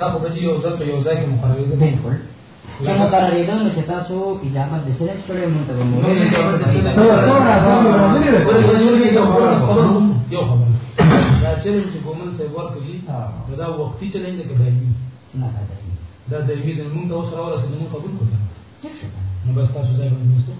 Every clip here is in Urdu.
دا خو به یو ځل په یو ځای کې مقررې ده بالکل چې مقررې ده نو چې تاسو اجازه د سره کړې مونږ ته مو یو خبر دا چیلنج چې ګومن صاحب ورکړي نو دا وختي چیلنج دی که دایمي نه دا دایمي دی مونږ ته اوس راورسېد مونږ قبول کړو ټیک شو نو بس تاسو ځای باندې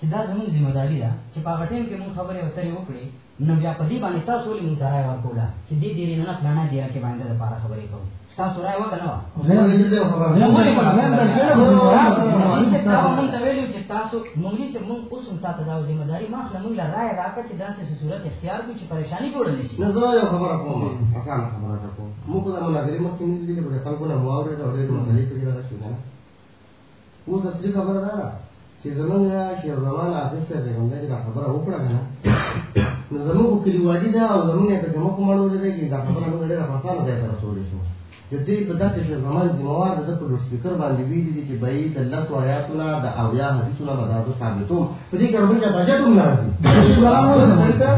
چې دا زموږ ذمہ داری ده چې دا چې په هغه ټیم کې موږ خبرې اترې وکړې نو بیا په دې باندې تاسو ولې موږ ته رایه ورکوله چې دې دې نه پلانا دی کې باندې د پاره خبرې کوو تاسو رایه وکړه نو چې تاسو موږ چې موږ اوس هم تاسو دا ذمہ داری ما خپل موږ رایه راکړه چې دا څه صورت اختیار کړو چې پریشانی جوړه نشي نظر یو خبره کوم اسانه خبره ده کوم موږ د مناظرې مخکې نه دي په خلکو نه مواورې دا ورې مسلې په اړه شو نه اوس اصلي خبره ده چې زمونږ شیخ زمان حافظ صاحب پیغمبر دا خبره وکړه کنه، نو زمونږ کلیوالي ده او زمونږ په جمع کومړو ده چې دا خبره موږ ډېره د دې په داسې شیخ زمان ذمہوار ده په لوډ سپیکر باندې ویلي دي چې بای د الله تو آیاتونه د اویا حدیثونه به تاسو ثابتوم. په دې کې ورته راځي. ته نه راځي. په سپیکر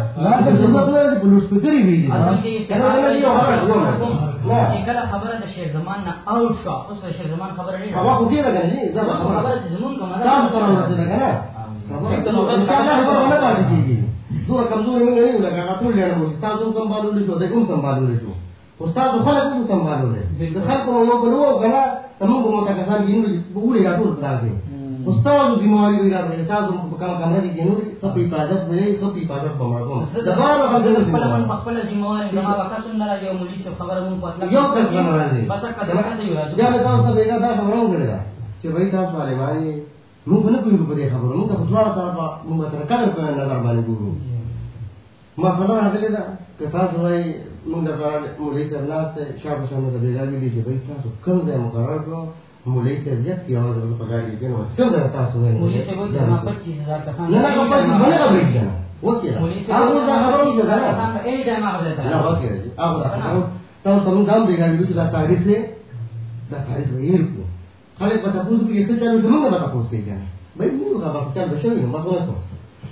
چې کله خبره د شیخ زمان نه اوټ شو اوس د شیخ زمان خبره نه هوا خو راغلی دا خبره چې زمون کومه الله خبره نه ټول مو تاسو کوم بالو شو دا کوم سمبالو شو. استاد خلک کوم سمبالو دي د نو په نو غلا تمو مو تا کسان ګینو بوله یا ټول کار دي استاد بیماری وی راځي تاسو په کوم کمره ګینو ته په وي ته په حفاظت په مړو دا بار خلک خپل خپل ذمہوار زما وکاسو نه راځي مولوی صاحب خبره مون پاتله یو کس نه راځي بس کله یو راځي بیا به تاسو ته دا خبره وکړه چې وای تاسو باندې باندې موږ نه کوو په دې خبره موږ په ټول طرف موږ تر کله په نظر باندې ګورو مثلا هغه دا که تاسو وای مولوی ته لاته شابه شنو د دې لارې چې وای تاسو کوم ځای مقرر کړو؟ مولوی ته بیا کې اواز په غاړي کې نو څه ځای تاسو وای مولوی صاحب ته ما 25000 کسان نه نه په دې باندې راوړي کنه وکړه مولوی هغه دا خبره یې ده کسان ای ټایم هغه ته نه وکړه هغه دا تاسو تم دام غاړي چې دا تاریخ دی دا تاریخ یې ورکو خلک په تاسو کې څه چالو زموږ په تاسو کې کنه بای موږ هغه په چل بشو نو ما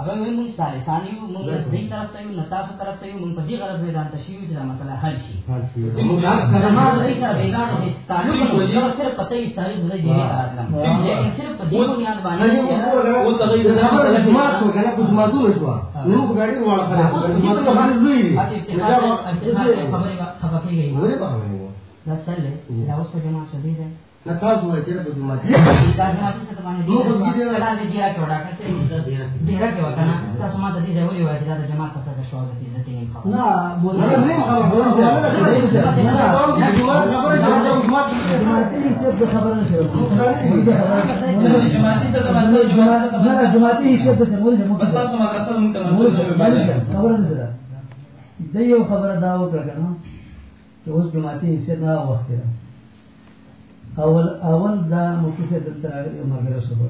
اگر موږ موږ ساري سانی یو موږ دې طرف ته یو نتاسو طرف ته یو موږ په دې غرض نه ځان تشیو چې دا مسله حل شي زما د دې سره بیگا نه تعلق نو صرف پته یې ساري بلې دی راتلم لیکن صرف په دې بنیاد باندې اوس هغه د دا جمعه شو کنه په جمعه ټول شو نو په وړه اوس په باندې لوی خبرې خبرې دا اوس په تاسو جمعه دا باندې تاسو ما ته دې ځای ولې وایي چې دا د جماعت په سره شو د خبر نه نه خبره د جماعتي باندې ته د مول زموږ بس تاسو ما کتل مونږ خبره نه ده د یو خبره دا وکړه کنه چې اوس جماعتي حیثیت نه وخت ده اول اول دا مکیسه د تر یو مګر سره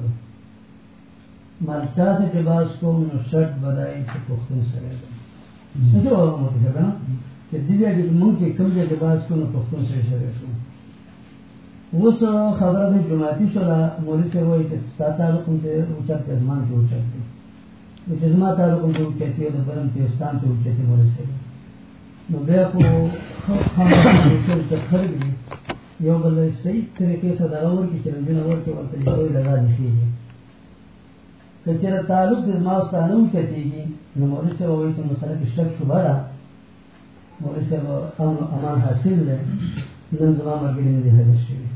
مالتا سے کے بعد کو نو شرط بدائی سے پختون سره ده څه وایو مکیسه کنه چې دې دې مونږ کې کوم دې کے بعد کو نو پختون سره سره شو اوس خبره د جماعتي شولا مولوی سره وایي چې ستا تعلق ته اوچت زمان کې اوچت دی نو چې زما تعلق دی د برم پاکستان ته اوچت دی مولوی سره نو بیا خو خبره چې خلک دي یو بل صحیح طریقې سره دا ور کې چې رنګونه ور کې ورته یو لگا دي شي که چېرې تعلق د ما ستانو کېږي نو مولوی صاحب وایي چې مسله کې شک شوبه ده. مولوی صاحب امن امان حاصل ده نن زما مرګري نه دي حاضر شوي.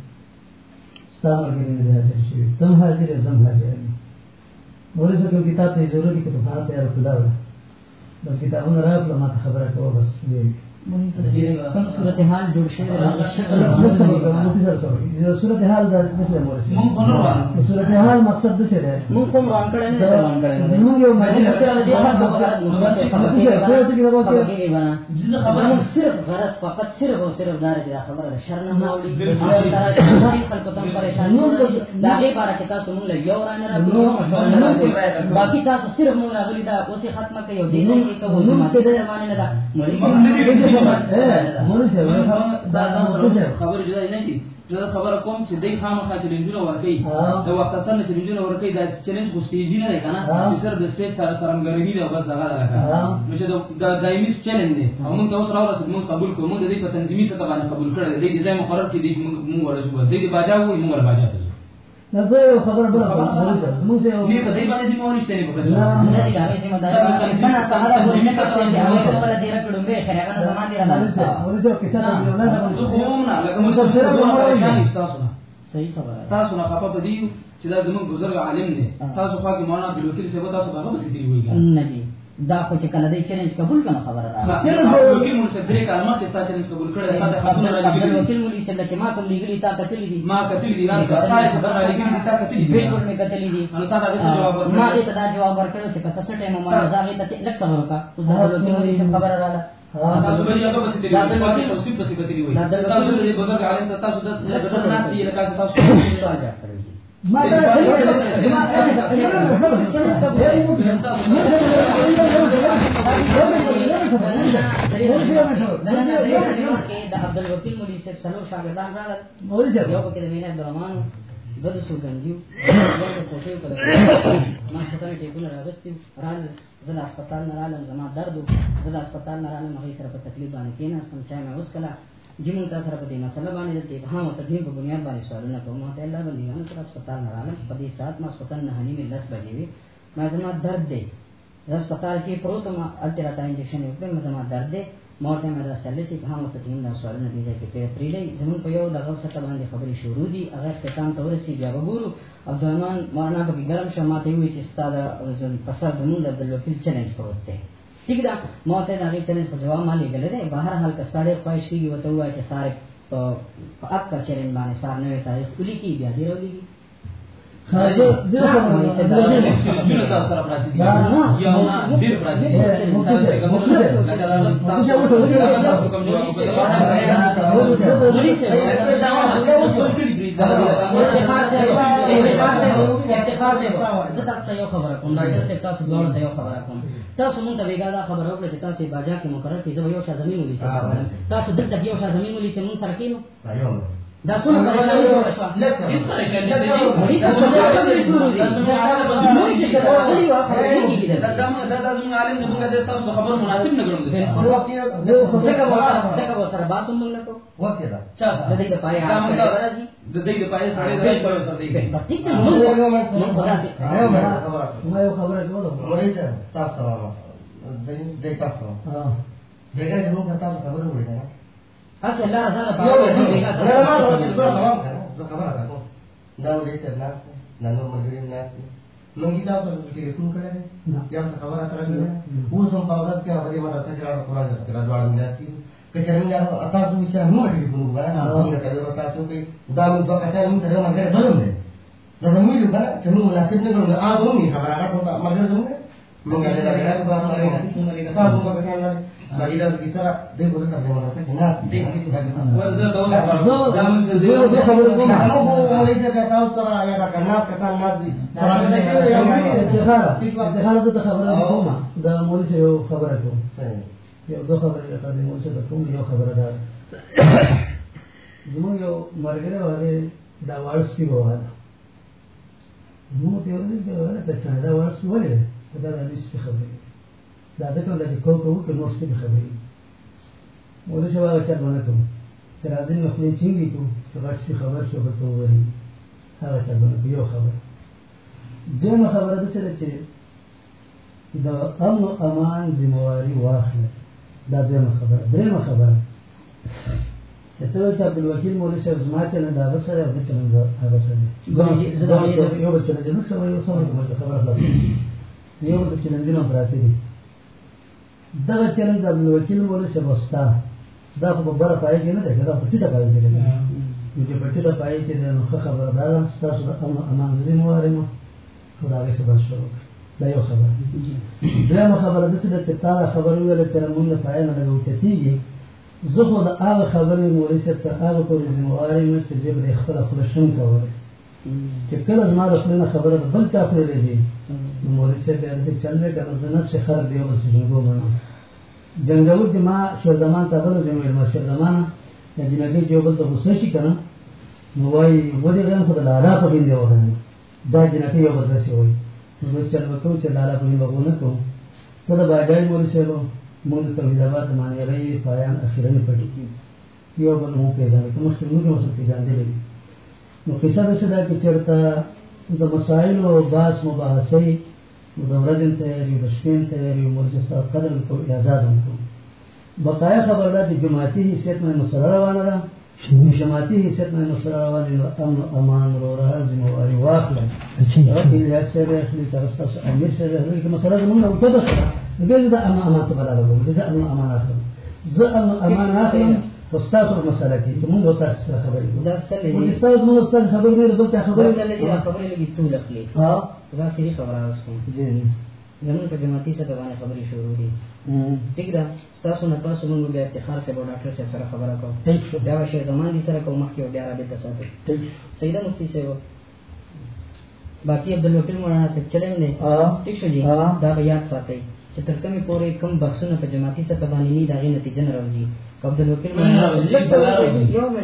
ستا مرګري نه دي حاضر شوي. تم حاضر یې، زم حاضر یم. مولوی صاحب یو کتاب ته ضرورت دي که په خانه تیار کړه بس کتابونه راکړه، ما ته خبره کوه، بس ویل. صورتحال صورتحال صورتحال مقصد صرف غرض فقط صرف او صرف دار دې خبره شر نه ماوړي خلکو تم پریشان دا غي بار کې تاسو مونږ له یو رانه راځو باقي تاسو صرف مونږ راغلي دا اوسې ختمه کوي او دې نه کې کوم نو څه دې باندې نه دا خبر جدا نه دي زه خبره کوم چې دای خامہ خامخا چیلنجونه ورکړي د وخت سره چې چیلنجونه ورکړي دا چیلنج خو سټیجی نه دی کنه چې سر د سټیج سره سرمګرګي دی او بس دغه راکړه نو چې دا دایمي چیلنج دی او موږ اوس راوړل موږ قبول کوو موږ د دې په تنظیمي سطح باندې قبول کړی دی د دې مقرر کړي دی موږ ورته د دې باجا وو موږ ورته باجا ته نو زه یو خبره بل زموږ څه دې په دې باندې ذمہ ونیسته نه پکې نه دي دا ذمہ داري نه سهار پورې نه کړې دی هغه په دې راکړم به خیر هغه زما دي راځي ورته کیسه نه زه کوم نه لکه موږ سره پریشان تاسو نه صحیح خبره تاسو نه خپه پدې چې دا زموږ بزرګ عالم دی تاسو خو کې مولانا تاسو وایي نه دي دا خو چې کله دې چیلنج قبول کنه خبره راځي. بلوکل مونږ څه درې کلمات چې تاسو چیلنج قبول کړل دا خبره راځي بلوکل مولي چې ما کوم لګلی تا دي. ما کتلې دي راځه تاسو لګلی تا کتلې دي. بالکل مې کتلې دي. نو تاسو دا جواب ورکړئ ما دې ته دا جواب ورکړو چې کته څه ټیم ما راځي ته لک څه دا بلوکل مولي خبره راځه. تاسو به یو بس دې په دې توصیف بس کتلې وي تاسو دې بزرګ عالم تاسو د بدر ناس دي لکه تاسو صاحب شاګردان راغلل صاحب یو پکې د مینه عبدالرحمن دو د یو د کوټې په ما راغستم زه هسپتال نه زما درد زه هسپتال نه سره په تکلیف باندې کېناستم مې جمون تا سره په دې مسله باندې د ابهام او تدین په بنیاد باندې سوالونه کوم ته الله باندې بندګانو سره هسپتال نه رالم په دې سات ما سپتن نه هني مې لس بجې وي ما زما درد دی هسپتال کې پروت ما الټرا تا انجکشن یو په زما درد دی مورته مې راځلې چې ابهام او تدین دا سوالونه دي چې په پریلې زمون په یو دغه څه باندې خبرې شروع دي هغه ختم ته ورسي بیا وګورو عبدالرحمن مولانا په ګرم شماته وي چې ستاره پسر زمون د عبدالوکیل چیلنج پروت دی ٹھیک ده ما ته دا غي چیلنج په جواب مالي غلې ده بهر حال کا ساړې خواهش کیږي وته وای چې ساره په اکثر چیلنج باندې سار نه تاریخ کلی کی بیا دی ورولې زه زه سره پراتی دي تاسو مونږ ته ویګا دا خبر اوکړه چې تاسو باجا کې مقرر یو زمين ولې تاسو دلته یو زمين ولې چې مونږ سره کینو دا څونه پریشانی جوړه شو لکه هیڅ پریشانی نه دي وړي تاسو ته خبرې شروع دي نور چې څه وایي وا خبرې کیږي دا دا دا زموږ عالم زموږ د تاسو خبر مناسب نه ګڼم دي څنګه وایي څنګه وایي سره باسم موږ نه کو وخت دا چا د دې په پای دا موږ راځي د دې د پای سره د سره سره دی ټیک ده موږ خدا سي ما یو خبره مړی ته تاسو دې دې تاسو دغه تاسو خبره وړي اصل الله تعالی په دې دې کې خبره دا ولې ته نه نه نو مګریم نه نو کی تاسو ته ټلیفون کړی یا څه خبره تر کړې اوس هم په ورځ کې هغه باندې ماته څنګه قرآن ته راځوړم نه کی کچره موږ تاسو چې نو ټلیفون وکړه موږ ته به تاسو کې دا موږ په کته موږ سره مګر بلوم نه دا زموږ یو کنه چې موږ مناسب نه کړو آ به موږ خبره راکړو مګر زموږ زموږ یو مرګره وره دا ورسکی وره نو ته ورته دا وره ته دا دا د نشي خبرې دا ځکه چې کو کو کې نو څه خبرې مولوی سره هغه چل باندې کوم راځي نو خپل چینګي کو چې ورشي خبر شو به تو وری هغه څه باندې یو خبر. دغه خبره ده چې د امن او امان ذمہواری واخله. دا دغه خبره دغه خبره چې ته چې عبد الوکیل مولوی صاحب زما ته نه دا وسره د چلند هغه سره. یو بل چلند نو سره یو سره خبره خلاص یو بل چلند نه پراته دي دا چلند مولوی صاحب وستا دا خو په بره پای کې نه ده دا په ټیټه پای کې ده نو چې په ټیټه پای کې ده نو خبره ده ستاسو د امن امان ذمہواری مو بس شروع دا یو خبره دا خبره چې تا خبره ویل چې موږ نه پای نه غوښتېږي زه خو د هغه خبرې تر هغه پورې ذمہواري مې چې زه به خپله خوله شم کولی چې کله زما د نه خبره د بل چا راځي نو مولوي صاحب بیا داسې چل دی نفس خلق دی یو بس جنګو منم جنګول چې ما شیر زمان ته بل زم ما شیر زمان یا جنګي جو بل ته غوسه شي کنه نو وای ودی غن خو د لالا په دین دی دا جنګي یو بل رسي وای نو بس چل وکړو چې لالا په دین وګونه کوم ته دا باندې مولوي صاحب موږ توحید آباد معنی رہی، پایان اخیرا نه پټی کی یو بل مو پیدا کوم چې موږ نو څه پیدا دي نو قصه ده چې دا چرته د مسائل او باس مباحثه د ته یو بشپین یو مرجسته قدر کو اعزاز هم کو۔ بقایا خبر ده چې جماعتي حیثیت مې مسله روانه ده جماعتي حیثیت مې مسله روانه ده امن امان رو راز مو او واخله رب دې سره اخلي تاسو امیر مسله أما أمان سبحانه لهم جزاء أما أمان آخر زاء أما أمان آخر استاذ مسألة كي تمون دو تاس خبري دا استاذ استاذ مو استاذ خبري غير بلت خبري دا استاذ خبري لګي تو لخلي ها ذاکري خبره اوس کوم جی زمون په جماعتي څخه باندې خبري شروع دي ٹھیک ده تاسو نه تاسو موږ بیا افتخار سره ډاکټر صاحب سره خبره کوو ٹھیک۔ شو دا شی زمان دي سره کوم مخکې بیا را دي تاسو ٹھیک۔ سیدا مفتی صاحب باقی عبدالوکیل مولانا صاحب چلیں گے۔ ها ٹھیک شو جی؟ ہاں۔ دا به یاد ساتئ چې تر کومې پورې کوم بحثونه په جماعتي سطح باندې نه داغې نتیجه نه راوځي د کوم. کوم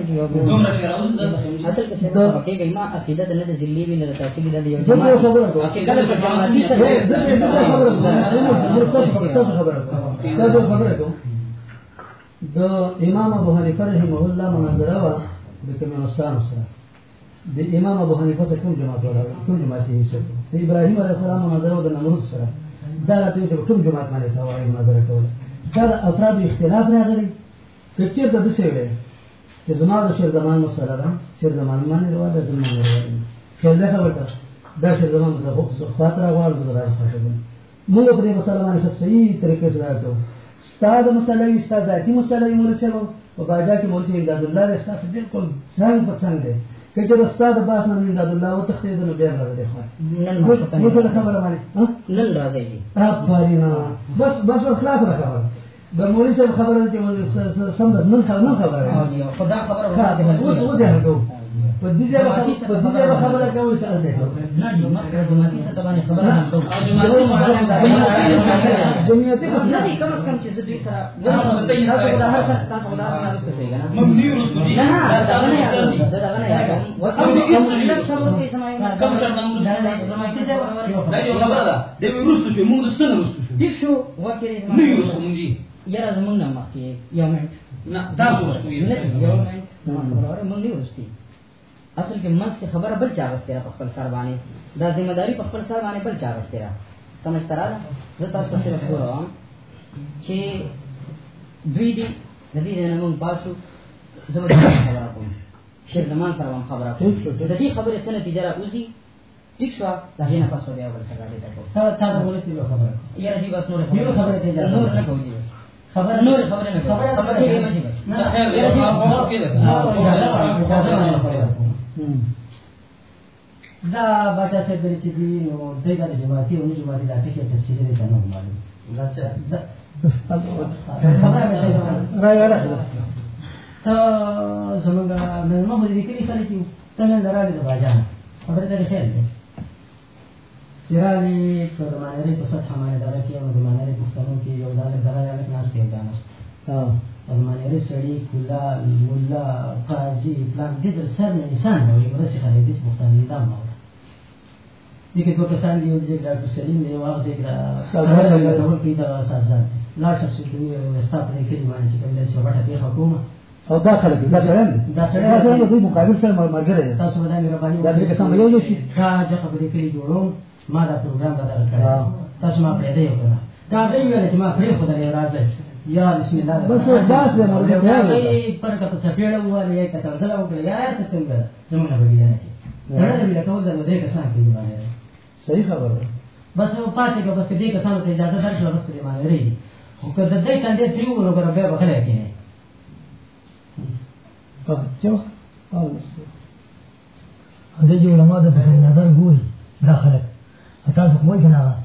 کوم کوم امام ابو حنیفه رحمه الله مناظره وا د کمنستان سره د امام ابو حنیفه څخه کوم جماعت ولا کوم جماعت یې څه د ابراهیم علیه السلام مناظره د نمرود سره دا راته کوم جماعت باندې تا وایي مناظره کوله دا افراد اختلاف راغلی کچیر د څه وی چې زما د شیر زمان مسله ده شیر زمان باندې روا ده زمان روا ده خیر ده خبره دا شیر زمان زه خو خاطر غواړم زه راځم موږ په دې مسله باندې صحیح طریقې سره راځو استاد مسله وي استاد ذاتی مسله یې مولوی صاحب په باجا کې مولوی امداد الله رسول استاد بالکل په څنګه دی کله چې استاد باس نه امداد الله او تخدید نو بیا راځي خو نن څه نه خبره باندې ها نن راځي جی۔ افرینا بس بس خلاص را مولوی صاحب خبره چې سم ده نن خبره نن خبره خدا خبر اوس اوس یې هغه په دا کم شر نمبر کې دا یو خبره ده د ورستو شو موږ د سن ورستو شو دې شو وکړي نه یو ورستو مونږ نه مخکې اصل کې منځ کې خبره بل چا غستره په خپل سر باندې دا ذمہ داری په خپل سر باندې بل چا غستره سمجھ ترا زه تاسو چې دوی دي د دې نه مونږ پاسو زموږ خبره کوم شیخ زمان سره هم خبره کوم د دې خبرې سره نتیجه راوځي ټیک شو دا نه پاسو بیا ول سره دې تاسو تا تا خبره دې بس نور خبره نور نه کوي بس خبره نور نه مې بس نه خیر هغه کې ده دا باچا صاحب لري چې دی نو دغه د جماعتي او نه جماعتي دا ټکی تفصیل دی کنه معلوم دا څه راي ته زمونږ مې نو مې لیکلي خلک یو ته نن درالي د باجان خبره ته خیر دی چرالي په دمانه په سطح باندې دا کې او دمانه پښتنو کې یو ځل دغه یو ناس کې دانست ها دمانه سړي کلا مولا قاضي پلان دې در سر نه انسان نو یو رسې خلک دې پښتني دا ما دي کې دوه کسان دی چې ډاکټر سلیم دی واغ چې دا ساده ډول کې دا اساسات لا شخص دې یو استاپ دې کې باندې چې کوم څه وټه دی حکومت او دا خلک دا سره دا سره دا سره دوی مقابل سره مرګره تاسو باندې مهرباني دا دې کسان یو یو شي. دا چې دې کلی جوړو ما دا پروګرام بدل کړ. تاسو ما پرې دی وکړه دا دې ویل چې ما پرې خدای راځي یا بسم الله بس مرګ ته پر کته واله کته وکړه یا ته څنګه زمونږ به نه دا د دې کسان کې باندې صحیح خبره بس او پاتې که بس دې کسانو ته اجازه درشو بس دې باندې لري خو د دې کاندې تریو نو بر بیا بخله کې په چو او دې علماء د نظر ګوري دا خلک تاسو کوی کنه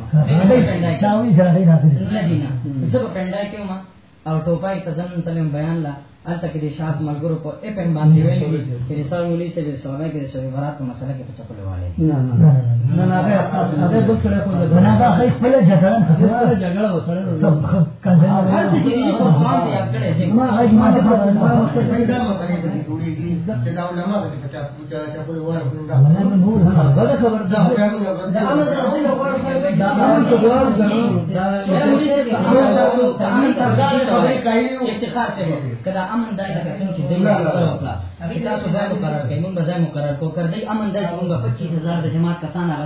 چاوي نه راځي او ټوپای تلم بیان لا کې شاعت ملګرو په باندې ویلي چې رسول کې برات په مسله کې والے نه نه نه بل سره کوله نه دا خې خپل جګړه جګړه وسره سب هر څه چې ته یاد ما ما ته پیدا نه مقرر کو امن 25000 د جماعت کسان هغه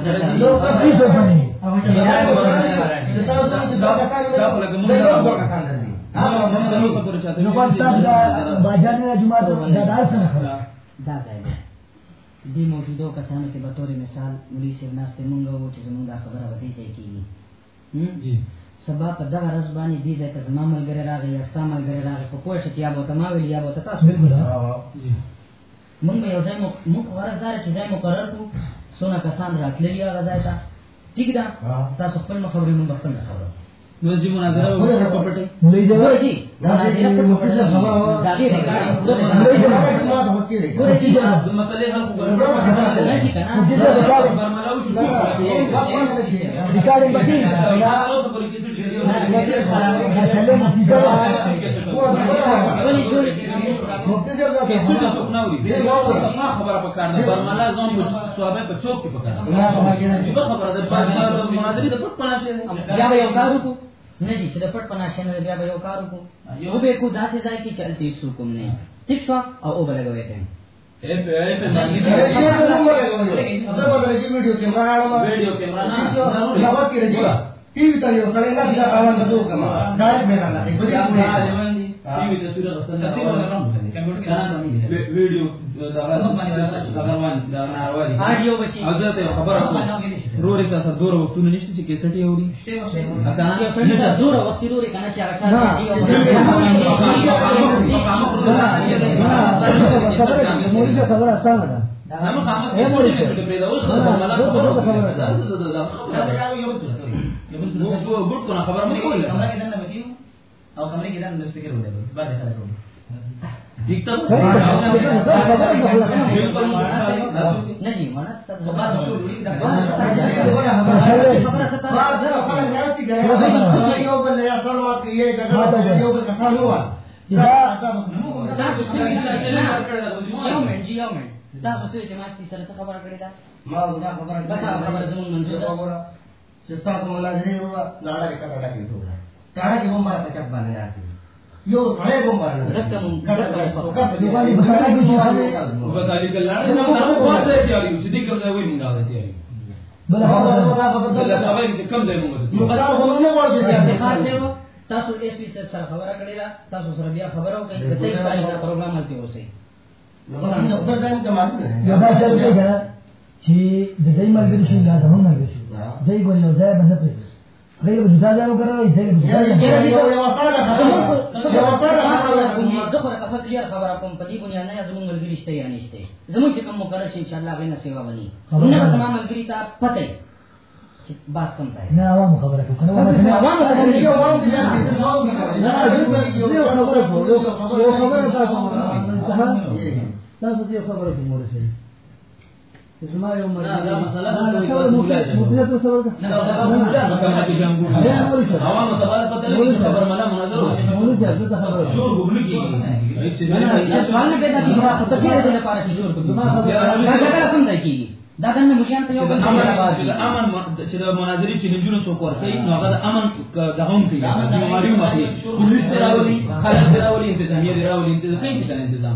دی. موجودو کسانو کې به تور مثال مولي صاحب ناست مونږ وو چې زمونږ دا خبره به دې ځای کېږي. سبا په دغه ورځ باندې دې ځای ته زما ملګری راغی یا ستا ملګری راغی پوه شه چې یا به ورته ما ویل یا به تاسو بالکل مونږ به یو ځای مو موږ دا چې ځای مقرر کړو څونه کسان راتللي هغه ځای ته. ټیک ده. تاسو خپل خبرې مونږ خپل خبرو نو جی مناظره وکړه په پټه مولوی ګوره جواب جی مناظره ته په پټه دا دې ریکارډ ګوره جی د مسلې حل وکړه نه شي کنه برملاو شو ریکارډینګ بچی اوس پرې کیسه مسله نتیجه ولې جوړې کیسه څوک نه وي ما خبره پکار ده برملا زوم په صوابه په چوک کې پکار ده خبره ده په مناظره د پټ پناشه به یو کار وکړو نه جی چې د پټ پناشه نه بیا به یو کار وکړو یو به کو داسې ځای کې چلتی سو کوم نه ټیک شو او او بلګوي ته ویډیو کیمرا رورې ساسا دور وختونه نشته چې کیسټي اوري اته جی دا چې جی تاسو دا کې په چپ باندې راځي تاسو ایس پی صاحب سره خبره کړې ده تاسو سره بیا خبره وکړئ چې تاسو باندې دا پروګرام هلته اوسئ نو بس موږ خپل ځای ته ماتو یو دا شرط دی کنه چې د دې ملګری شي دا زموږ ملګری شي دای ګور یو ځای باندې پېږي خبره خبره کوم په دې بنیاد نه زموږ ملګری شته یا نشته زموږ چې کوم مقرر شي ان شاء الله غوښنه سیوا ونی نه به زموږ ملګری ته پته وي چې باس کم ځای نه عوام خبره کوي کنه عوام عوام خبره یو وانه کوي. دي یو خبره یو خبره تاسو تاسو دې خبره کوم ورسې زما یو دا چې دنه مليان ته یو بل امن چې د چې مناظرې چې نجونو څوک ورته نو هغه امن د هم کوي بیماری مخې پولیس راولي خلک راولي انتظامیه راولي انتظام کوي چې تنظیم مناظرې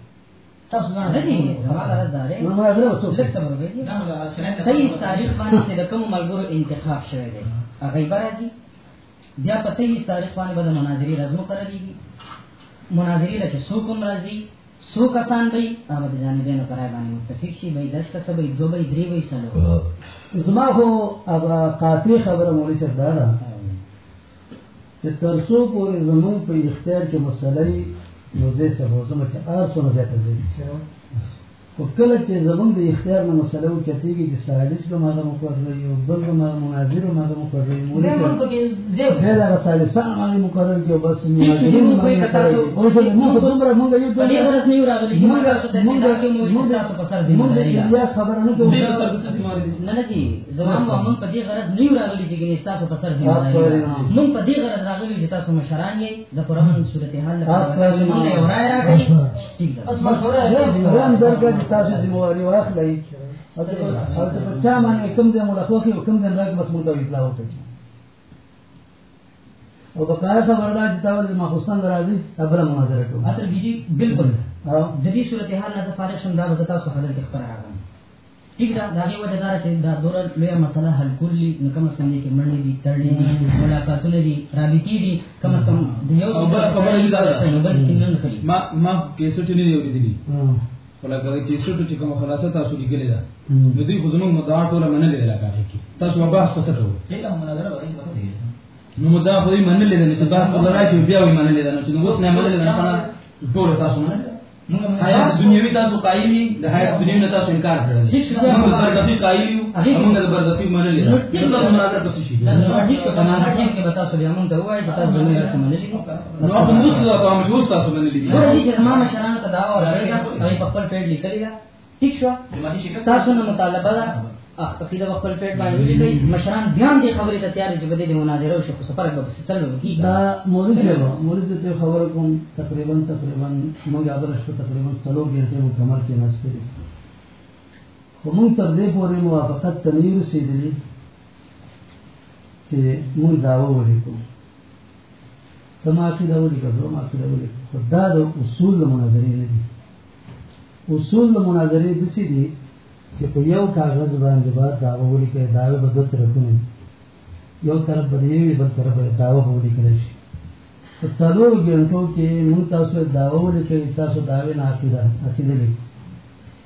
تاریخ باندې چې د کوم ملګرو انتخاب شوی دی هغه بیا په تاریخ باندې به ورځ مقرریږي مناظرې له چې څوک هم راځي څو کسان به هغه د جانبینو پر رای باندې متفق شي به دس کسه به دو به درې به څلور زما خو هغه قاطع خبره مولوی صاحب دا ده چې تر څو پورې زمون په اختیار کې مسله وي نو زه څه روزم چې هر څو نه زیاته زی خو کله چې زمون د اختیار نه مسله و کېږي چې سالس به ماغه مقرر یو بل به مناظر به ماغه مقرر مولوی صاحب زه دا رسالسان باندې مقرر کې بس یو نه یو راغلی چې نه نه نه چې زمام موږ په دې غرض نه یو راغلي چې تاسو په سر لري موږ په دې غرض راغلي چې تاسو مشران یې د پرمن صورتحال لپاره یو رائے راکړي ټیک ده چې تاسو ذمہواری واخلئ چې په چا باندې کوم ځای ملخوخي او کوم ځای راک بس ته اطلاع وکړي او بقایا خبردار چې تاسو ما حسن راځي خبره مناظره کوو اصل بیجی بالکل او د دې صورتحال نه فارغ شم دا به تاسو حضرت خبر راغلم ټیک ده دا غي وجه دا چې دا دور لوی مسله حل کړلی نو کوم څنګه کې منډې دي تړلې دي ملاقاتونه دي رابطې دي کوم څه د یو خبره دې دا ده. کې ما ما کیسټ نه دی ولکه کیسټ چې کوم خلاصه تاسو لیکلې ده. نو دوی خو زموږ مدعا ټوله منلې ده راکاږي کی تاسو بحث پسه کوو؟ نو مدعا خو یې منلې ده چې بحث ولا راشي بیا وي منلې ده نو چې نو اوس نه منلې ده نه ټول تاسو منلې حیات دنیوي تاسو قایلی د حیات دنیوي نه تاسو انکار کړل موږ بردفي قایلی د بردفي منلې نو تاسو مناظره پسې شي. ټیک ده په ټیم کې به تاسو بیا مونږ ته وایي چې تاسو زموږ سره منلي. نو په موږ اوس تاسو منلې دې چې زما مشرانو ته دا هغه په خپل پیډ لیکلی دا ټیک شو. تاسو نه مطالبه ده. په خپل پیډ باندې لیکي مشران بیا هم دې خبرې ته تیار دي چې بده دې مناظره وشي خو سفر به څه چلو کی دا مولوی صاحب مولوی ته خبر کوم تقریباً تقریباً موږ هغه شپه تقریباً څلور غنټې مکمل کې ناشته دي خو موږ تر دې پورې موافقت یو رسیدلی چې موږ داوا ولیکو. تما عقیده ولیکو ما عقیده ولیکو دا د اصول د مناظرې نه دي. اصول د مناظرې دسې دي چې په یو کاغذ باندې به داوا ولیکي داوا به دوه طرفونه یو طرف به دی وي، بل طرف به داوا به ولیکل شي. په څلورو ګنټو کې موږ تاسو داوا ولیکئ تاسو داوی نه عقیده عقیده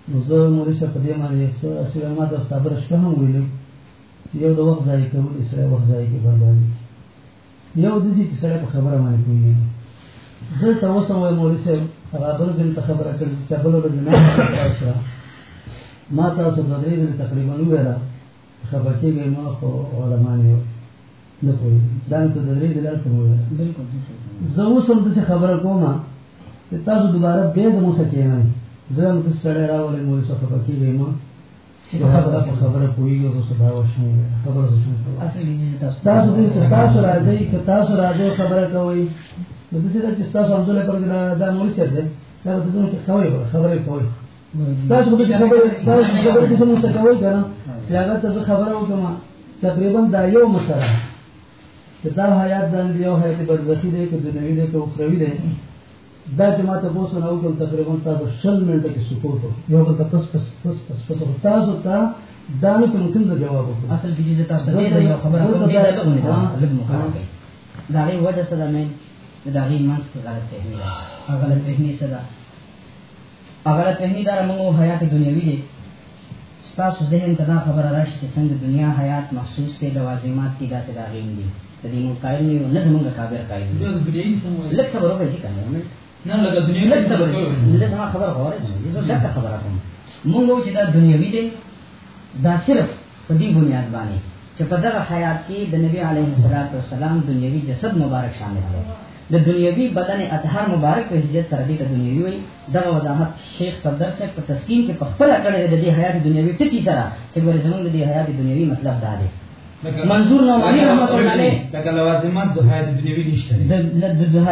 نو زه مولوي صاحب په دې باندې یو څه، اصل ما تاسو ته خبره شپه هم ویلې چې یو د وخت ضایع کول سره وخت ضایع کې باندې یو د دې چې سره په خبره باندې کوي زه ته اوس هم وایم مولوي صاحب هغه دې ته خبره کړې چې بل ورځ نه ما تاسو د درې ځله تقریباً ویلا خبر کېږي ما خو علما نه نه کوي دا ته د درې ځله ته ویلا بالکل زه اوس هم داسې خبره کوم چې تاسو دوباره بیا زموږ سره کېنئ زه هم داسې سړی راولئ مولوي صاحب خبر کېږي ما. خبره خبره پوهېږي زه څه شم خبره دې تاسو تاسو دې تاسو راځئ که تاسو خبره داسې ده چې تاسو همدلته پر دا دا دی دا به تاسو کې خبرې کوئ. تاسو به تاسو څه کنه هغه خبره وکم تقریباً دا یو مسله چې دا حیات باندې یو حیات برزخی دی که دنیوي دی که اخروی دی. دا چې ما ته پوسو نه وکړم تقریباً تاسو شل منټه کې سکوت یو بل پس پس پس پس پس تاسو ته دا نه کوم کوم جواب اصل کې چې تاسو دې یو خبره کوم دې دا مخالفه دا غي وجه څه ده؟ مې دا غي منځ کې غلط فهمي غلط فهمي غلط فهمي دا موږ حیات دنیوي دي ستاسو ذهن ته دا خبره راشي چې څنګه دنیا حیات محسوس کې لوازمات کې داسې راغلي دي د دې مو قائل نه نه زمونږ کابر قائل دي لکه خبره کوي کنه نه لکه دنیا لکه خبره نه زما خبره غواړي نه زه دا خبره کوم. موږ چې دا دنیوي دي دا صرف په دې بنیاد باندې. چې په دغه حیات کې د نبی علیه والسلام دنیوي جسد مبارک شامل دی. د دنیوي بدن اطهار مبارک په حیثیت سره دې ته دنیوي وي دغه وضاحت شیخ صدر سے په تسکین کې په خپل کړه د دې حیات دنیوي ټکی سره چې ګور زمونږ د دې حیات دنیوي مطلب دا دی. منظور نعمانی رحمت الله علیه. لکه لوازمات د حیات دنیوي نشته. د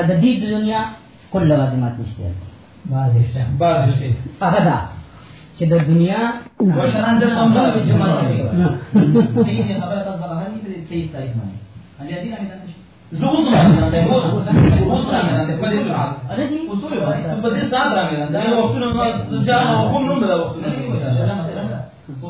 د دې دنیا کل لوازمات نشته. بعض شته. هغه دا چې د دنیا وشران د قومونو په جمع کې دې خبره تاسو هغه دې 23 تاریخ باندې. علي دې نه زه اوس راځم دا اوس اوس راځم په دې سره اره دي اوس په دې سره راځم دا وختونه ما ځان او کوم نوم دا وختونه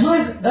صرف دا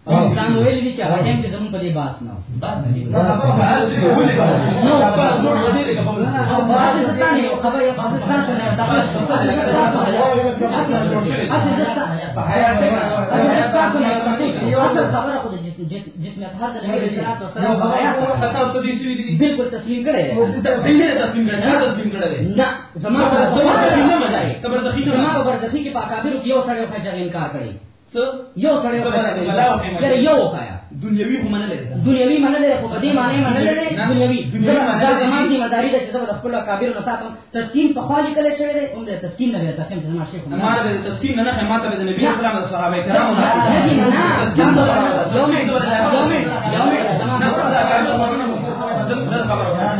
betul ya خبره boleh jadi boleh jadi او کنه دې څه په پرې لګي دا نو دا څه یو بل کې سنه کې ته وی الله دې کې دا کې اوس اوس وامه نه تاسو ویل لا تاسو کینسل ولې ما په سره نه دا کینسل ته کوي خبره ده نه دا کینسل ته کوي کوم ولې دې خبره دا کینسل ته کوي بالکل وایي څه نه کیږي الله دې ما حاجه خپل یقین نه نه زه ته خبر یو خبر نه خبر هیڅ خبره نه کوم دا څنګه مشران یې موږ ته لکه دا چې تاسو نه پوه شئ چې خبره درس کې لوي په بالکل بالکل بس تاسو دای په مناظره کې ویلي په کیسټ کې چې دا موږ ټکی ټکی کټ کړي ځان ویل دي چې هغه ټیم کې زموږ په دې باس نه باس نه دي نو په نور دې کې په پاکستان یو خبر یو پاکستان څخه نه دا خبره خو د جسم جسم اطهار د نبی صلی الله علیه وسلم تاسو ته دې سوي دي بالکل تسلیم کړي دې تسلیم کړي نه تسلیم کړي نه زما په زما په نه مداري خبر ځخې زما په برزخی کې پاکابر یو سړی خو ځای انکار کړي څه یو سړی خو یو وکایا دنیوي خو منل دنیوي منل خو دې معنی منل دنیوي دا زمان دي مداري د چې د خپل کابر نه ساتم تسکین په خالي کله شوی دی هم د تسکین نه ته کوم زما شیخ ما د تسکین نه نه ماته د نبی اسلام د صحابه کرامو نه ته المحمد you ټکی the Muhammad you the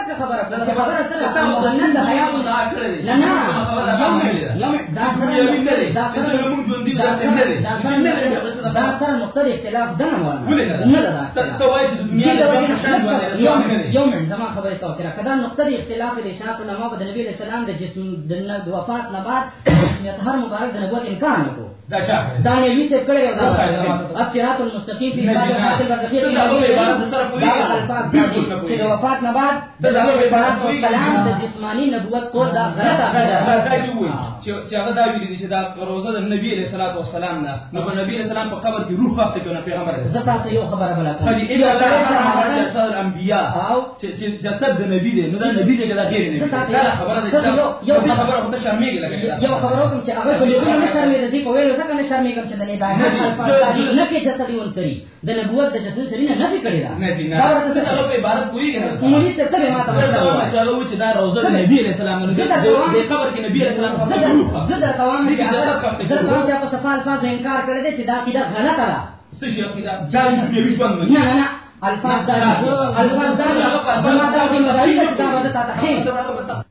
سره مختلف اختلاف ده نه نه ده یوم زما خبره تو کړه کدا نقطه د اختلاف د اشاعت علماء د نبی له سلام د جسم د وفات نه بعد هر مبارک د نبوت انکار دا نه وی څه کړی حاصل دا الفاظ چې وفات نه بعد د د جسمانی نبوت کو دا غلطه دا دا چې هغه دا ویلي چې دا روزه د نبی له صلوات و سلام نه نو په نبی له سلام په قبر کې روح وخت کې پیغمبر زه تاسو یو خبره بل کوم هدي الا جسد الانبیاء۔ او چې جسد د نبی دی نو دا نبی دی دا غیر نبی دا خبره ده یو خبره خو ته شرمېږي لګي یو خبره کوم چې هغه په لیکلو نه شرمېږي دي په ویلو څنګه نه شرمېږم چې د نه دا الفاظ نه کې جسد یو سری د نبوت د جسد سری نه نفي کړی دا نه دي نه دا ورته څه په عبارت پوری کړه مولوی څه ته ما ته وایي چې دا روزه نبی علیہ السلام. نو د قبر کې نبی علیہ السلام زه دا کوم چې زه کوم چې په صفه الفاظ انکار کړی دی چې دا کیدا غلطه ده. څه شي عقیده؟ دا نبی ژوند نه نه نه. الفاظ دا الفاظ دا زما دا کوم ځای چې دا ودا ته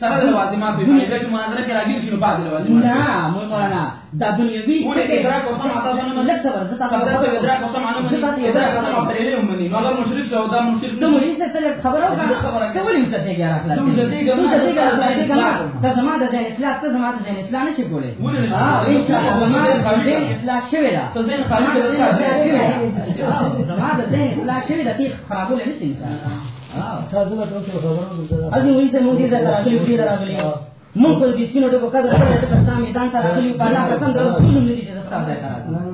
سره لوازمات په دې چې مناظره کې راګیر شي نو بعد لوازمات. نه مو مولانا دا دنیوي ولې کې ادراک او سمع تاسو نه لږ صبر زه تاسو خبره ته ادراک او سمع نه مني ادراک او سمع په دې نه مني نو اگر مشرک شو دا مشرک ته مولوی سے تل خبرو کا خبره ته ولې مشته کې راځه ته مشته کې ته مشته کې راځه ته زما د ځین اسلام ته زما د ځین اسلام نشي کولای. ولې نشي ها ان شاء الله زما د ځین اسلام شوی دا ته ځین خالي کې زما د ځین اسلام شوی دا تیخ خرابول نشي ان ازي وې څه مونږ دې راغلي دې راغلي مونږ په دې سپینو ټکو قدر کړی چې پښتا میدان ته راغلي په الله قسم د رسول الله دې په دي نه راځي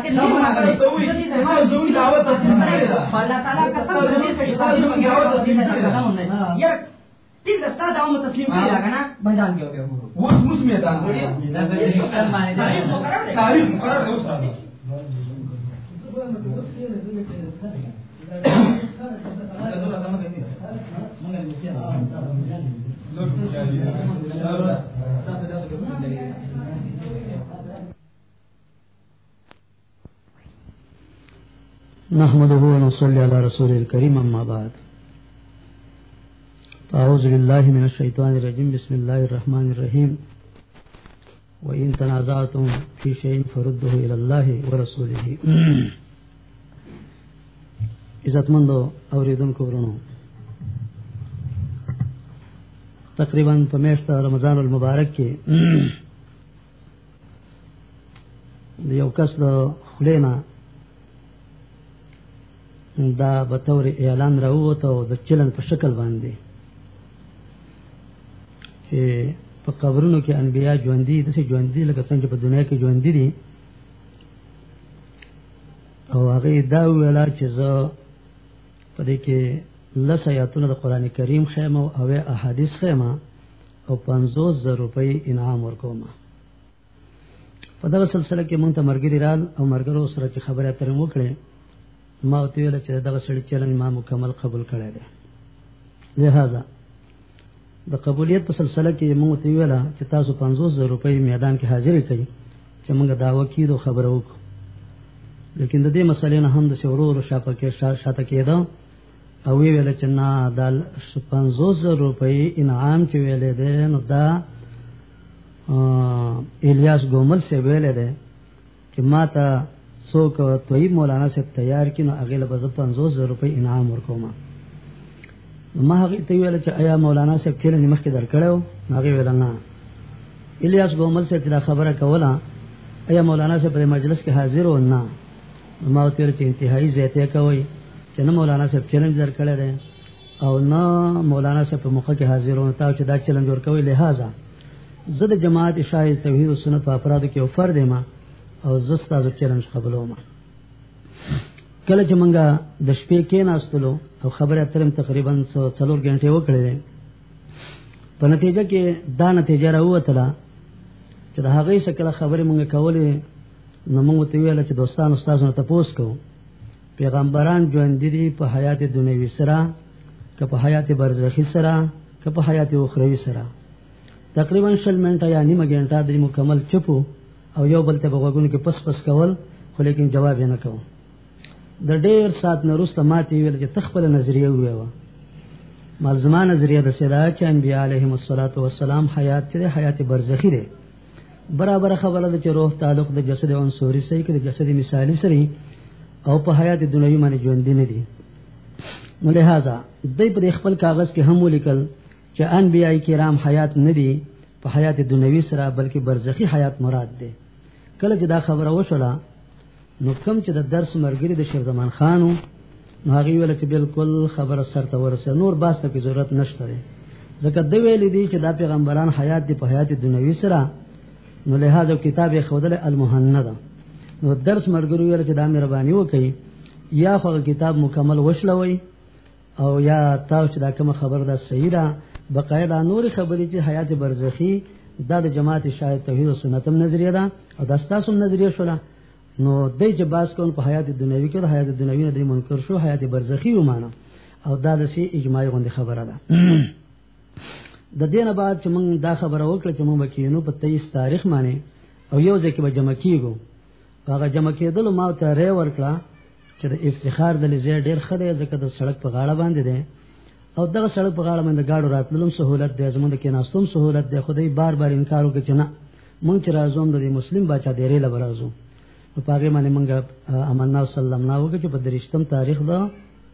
تسلیم میدان کې وګورو اوس موږ میدان تاریخ مقرر اوس راځي نحمده ونصلي على رسول الكريم، أما بعد. أعوذ بالله من الشيطان الرجيم. بسم الله الرحمن الرحيم. وإن تنازعتم في شيء فرده إلى الله ورسوله. عزت مندو، اوریدونکو ورونو. تقریباً په میاشت رمضان المبارک کې د یو کس د خلینا دا به تور اعلان راووته او د چلن په شکل باندې. چې په قبرونو کې انبیا ژوندۍ د څه ژوندۍ لکه څنګه په دنیا کې ژوندۍ دي. او هغه دا ویلا چې زه په دې کې لس آیاتونه د قران کریم خیمه او احادیث خیمه او 50000 روپۍ انعام ورکوم. په دا سلسله کې مونږ ته مرګري رال او مرګرو سره چې خبره اترې وکړې ما ته ویل چې دغه سړی چلن ما مکمل قبول کړی دی. لہذا، د قبولیت په سلسله کې موږ ته ویل چې تاسو 500 روپۍ میدان کې حاضر کړئ، چې موږ دا وکیدو خبره وکړو. لیکن د دې مسلې نه هم د شورو شاپه کې شاته کېده او وی ویل چې نه د 500 روپۍ انعام چې ویلې ده نو دا الیاس ګومل سے ویلې ده چې ما ته څوک توي مولانا سے تیار کینو هغه له 500 روپۍ انعام ورکوم. ما هغه ته ویل چې آیا مولانا سے صاحب کله مخکې درکړو هغه ویل نه. الیاس ګومل سے دا خبره کوله آیا مولانا صاحب په مجلس کې حاضر و نه. ما ته چې انتهایی زیاته کوي چې نه مولانا صاحب چیلنج درکړل دي، او نه مولانا صاحب په موقع کې حاضر و تا چې دا چیلنج ورکوي لہذا زه د جماعت شاهد توحید او سنت په افرادو کې او فرد ما او زستا د چیلنج قبولوم کله چې مونږه د شپې کې ناستلو او خبره اترم تقریباً څلور غنټې وکړې په نتیجه کې دا نتیجه راووتله چې د هغې څخه خبرې مونږ کولې، نو مونږ ته ویل چې دوستانو تاسو ته پوس پیغمبران ژوند دي په حیات دنیوي سره، که په حیات برزخی سره، که په حیات اخروی سره. تقریباً شل منټه یا نیمه غنټه د مکمل چپو او یو بل ته بغوګونو کې پس پس کول، خو لیکن جواب یې نه کوم د ډېر سات نه وروسته ماته ویل چې تخپل نظریه ویوه ملزمه نظریه د سیدا چې انبیاء علیهم الصلاۃ والسلام حیات چې حیات برزخی دی. برابر خبره ده چې روح تعلق د جسد عنصری سره کې د جسد مثالی سره او په حیات دنیوي باندې ژوند دي نه دي. نو لہذا دای په خپل کاغذ کې هم ولیکل چې انبیاء کرام حیات نه دي په حیات دنیوي سره، بلکې برزخی حیات مراد ده کله چې دا خبره وشوله، نو کوم چې د درس مرګري د شیر زمان خانو، نو هغه ویل چې بالکل خبر سر ته ورسه نور باس ته ضرورت نشته ځکه د ویل دي چې دا پیغمبران حیات دی په حیات دنیوي سره، نو لہذا کتاب خودل المهند نو درس مرګرو ویل چې دا مهرباني وکړي یا خو کتاب مکمل وشلوي او یا تاسو چې دا کوم خبر ده صحیح ده بقاعده نور خبرې چې حیات برزخی دا د جماعت شاهد توحید او سنت نظریه ده او دا ستاسو نظریه شولا نو دای چې باس کون په حیات دنیوي کې د حیات دنیوي نه د منکر شو، حیات برزخی و ومانه. او دا د سی اجماعي غونډه خبره ده. د دینه بعد چې موږ دا خبره وکړه چې موږ بکینو په 23 تاریخ باندې، او یو ځکه به جمع کیږو. هغه جمع کېدل ما ته ری ورکړه چې د افتخار د لزی ډیر خدای ځکه د سړک په غاړه باندې ده او دغه سړک په غاړه باندې گاډو راتللم سہولت ده زمونږ کې ناستوم سہولت ده خدای بار بار انکار وکړي چې نه، مونږ چې راځوم د مسلم بچا ډیرې لبرازو په پاګه باندې مونږ امنا صلی الله علیه چې په درشتم تاریخ دا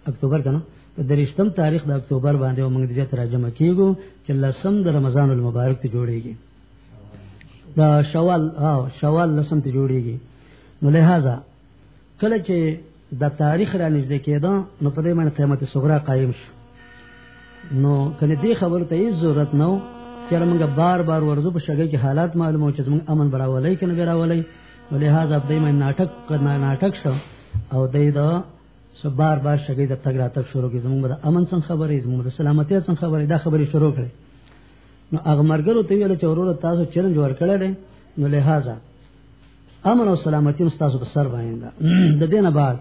اکتوبر کنه، په درشتم تاریخ د اکتوبر باندې مونږ د جته ترجمه کیږو چې لسم د رمضان المبارک ته جوړیږي. دا شوال، ها، شوال لسم ته جوړیږي. نو لہذا، کله چې د تاریخ را نږدې کېده، نو په دې باندې قیامت صغرا قائم شو. نو کنه دې خبر ته هیڅ ضرورت نو چې موږ بار بار ورزو په شګه کې حالات معلومو چې موږ امن براولای کنه براولای نو لہذا په دې باندې ناټک کرنا ناټک شو. او دې دا سو بار بار شګه د تګ راتګ شروع کی زموږ د امن څنګه خبرې زموږ د سلامتی څنګه خبرې، دا خبرې شروع کړې. نو هغه مرګرو ته ویل چې ورور تاسو چیلنج ورکړل نو لہذا امن او سلامتی تاسو په سر باندې د دینه بعد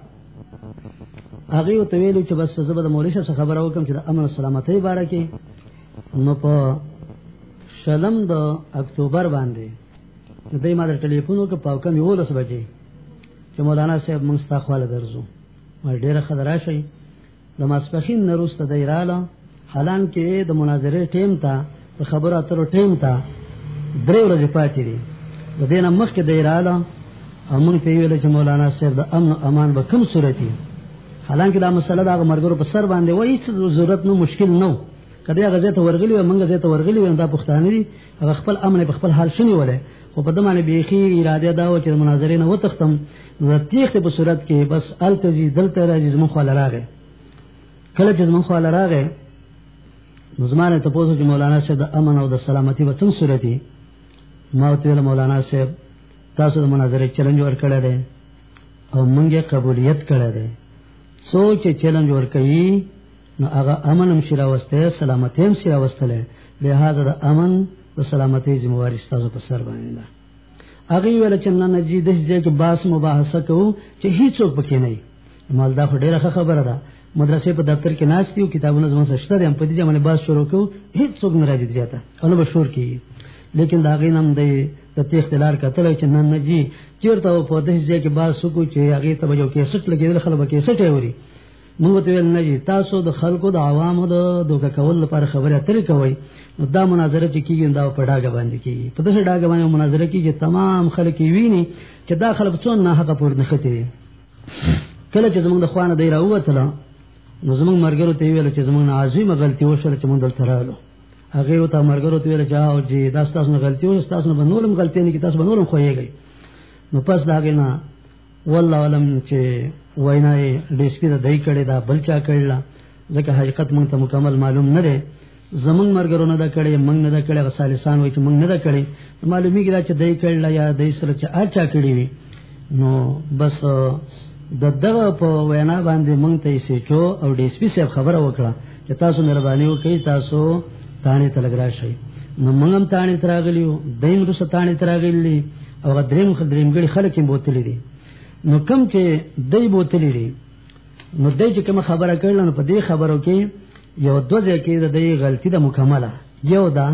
هغه ته ویلو چې بس زبر د مولوی صاحب خبره وکم چې د امن او سلامتی باره کې. نو په شلم د اکتوبر باندې دای ما د ټلیفون وک په کم یو لس بجې چې مولانا صاحب موږ ستا خواله درځو. ما ډیره خبره شي د ماسپخین نروسته د ایراله حالان کې د مناظره ټیم ته، د خبره اترو ټیم ته درې ورځې پاتې دي. د دینه مخکې د ایراله امون ته ویل چې مولانا صاحب د امن امان به کم صورتي حالانکه دا مسله دا مرګرو په سر باندې وایي چې ضرورت نو مشکل نو کله هغه ځای ته ورغلی و منګه ځای ته ورغلی و دا پښتانه دي. هغه خپل امن په خپل حال شنی وله خو په دمانه بیخي اراده دا و چې مناظرې نه وتختم نو تیخ په صورت کې بس التزی دلته راځي زمو خو لراغه کله چې زمو خو لراغه نو زمانه ته پوسو چې مولانا صاحب د امن او د سلامتی په څنګه صورتي ما ته مولانا صاحب، تاسو د مناظرې چیلنج ورکړی دی او مونږه قبولیت کړی دی. سوچ چیلنج ورکړي نو هغه امن هم شرا وسته سلامتی هم شرا وستله لہذا د امن او سلامتی ذمہواری تاسو په سر باندې ده ویل چې نن نجی د دې کې باس مباحثه کوو چې هیڅوک پکې نه مال دا ډیره خبره ده مدرسې په دفتر کې ناشتي او کتابونه زموږ سره شته هم په دې ځمانه باس شروع کوو هیڅوک نه راځي دیاته انو به شور کی. لیکن دا غي نام دی د تختلار کتل چې نن نجی چیرته په دې ځای کې باز سکو چې هغه ته یو کیسټ لګیدل خلک به کیسټ اوري. موږ ته ویل نجی تاسو د خلکو د عوامو د دوکه کول لپاره خبره اترې کوي نو دا مناظره چې کیږي دا په ډاګه باندې کیږي. په دغه ډاګه باندې مناظره کیږي تمام خلک ویني چې دا خلک څون نه حق پور نه خته کله چې زمونږ د خوانه دی راوته نو زمونږ مرګرو ته ویل چې زمونږ عظیمه غلطي وشوه چې مونږ دلته رالو هغه ته مرګرو ته ویل چې او جی دا تاسو نه غلطي و تاسو نه نورم غلطي نه کی تاسو به نورم خوېږئ نو پس دا غینا والله علم چې وینای ډیسپی دا دای کړي دا بل چا کړل ځکه حقیقت مونږ ته مکمل معلوم نه دی. زمونږ مرګرو نه دا کړي مونږ نه دا کړي غسالسان وای چې مونږ نه دا کړي معلومیږي چې دای کړل یا دای سره چې اچا کړي وي. نو بس د دغه په وینا باندې مونږ ته یې سچو او ډیسپی صاحب خبره وکړه چې تاسو مهرباني وکړئ، تاسو تانه تلګرا شي نو موږ هم تانه تراغلیو دیم رس تانه تراغلی او دریم خدریم ګړي خلک یې بوتلی دي. نو کم چې دای بوتلی دي، نو دای چې کوم خبره کړل نو په دې خبرو کې یو دوځه کې د دې غلطی د مکمله. یو دا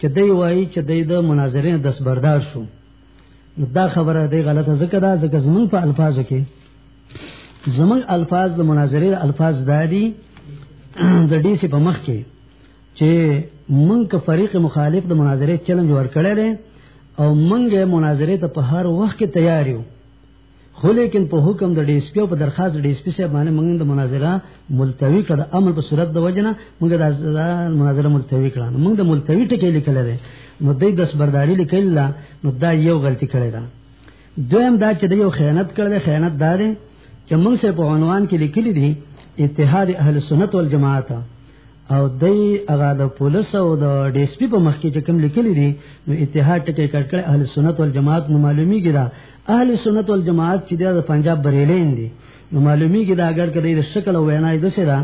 چې دای وایي چې دای د مناظرې دس بردار شو. نو دا خبره دی غلطه، ځکه دا، ځکه زمون په الفاظو کې زمون الفاظ د مناظرې الفاظ دادي د دې څخه په مخ کې. چې مونږ فریق مخالف د مناظره چیلنج ورکړل دي او مونږه مناظره ته په هر وخت کې تیار یو. خو لیکن په حکم د ډی اس پی او په درخواست ډی اس پی سره باندې مونږ د مناظره ملتوی کړه. عمل په صورت د وجنه مونږ د مناظره ملتوی کړه. مونږ د ملتوی ټکی لیکل دي نو د دس برداری لیکل نو دا یو غلطی کړی دا. دویم دا چې د یو خیانت کړل خیانت دار چې مونږ سه په عنوان کې لیکل دي، اتحاد اهل سنت والجماعت. او دای هغه د پولیس او د ډی اس پی په مخ کې چې کوم لیکلي دي، نو اتحاد ټکی کړ کړ، اهل سنت والجماعت نو معلومیږي دا. اهل سنت والجماعت چې د پنجاب بریلین دي، نو معلومیږي دا اگر کدی د شکل او وینا د سره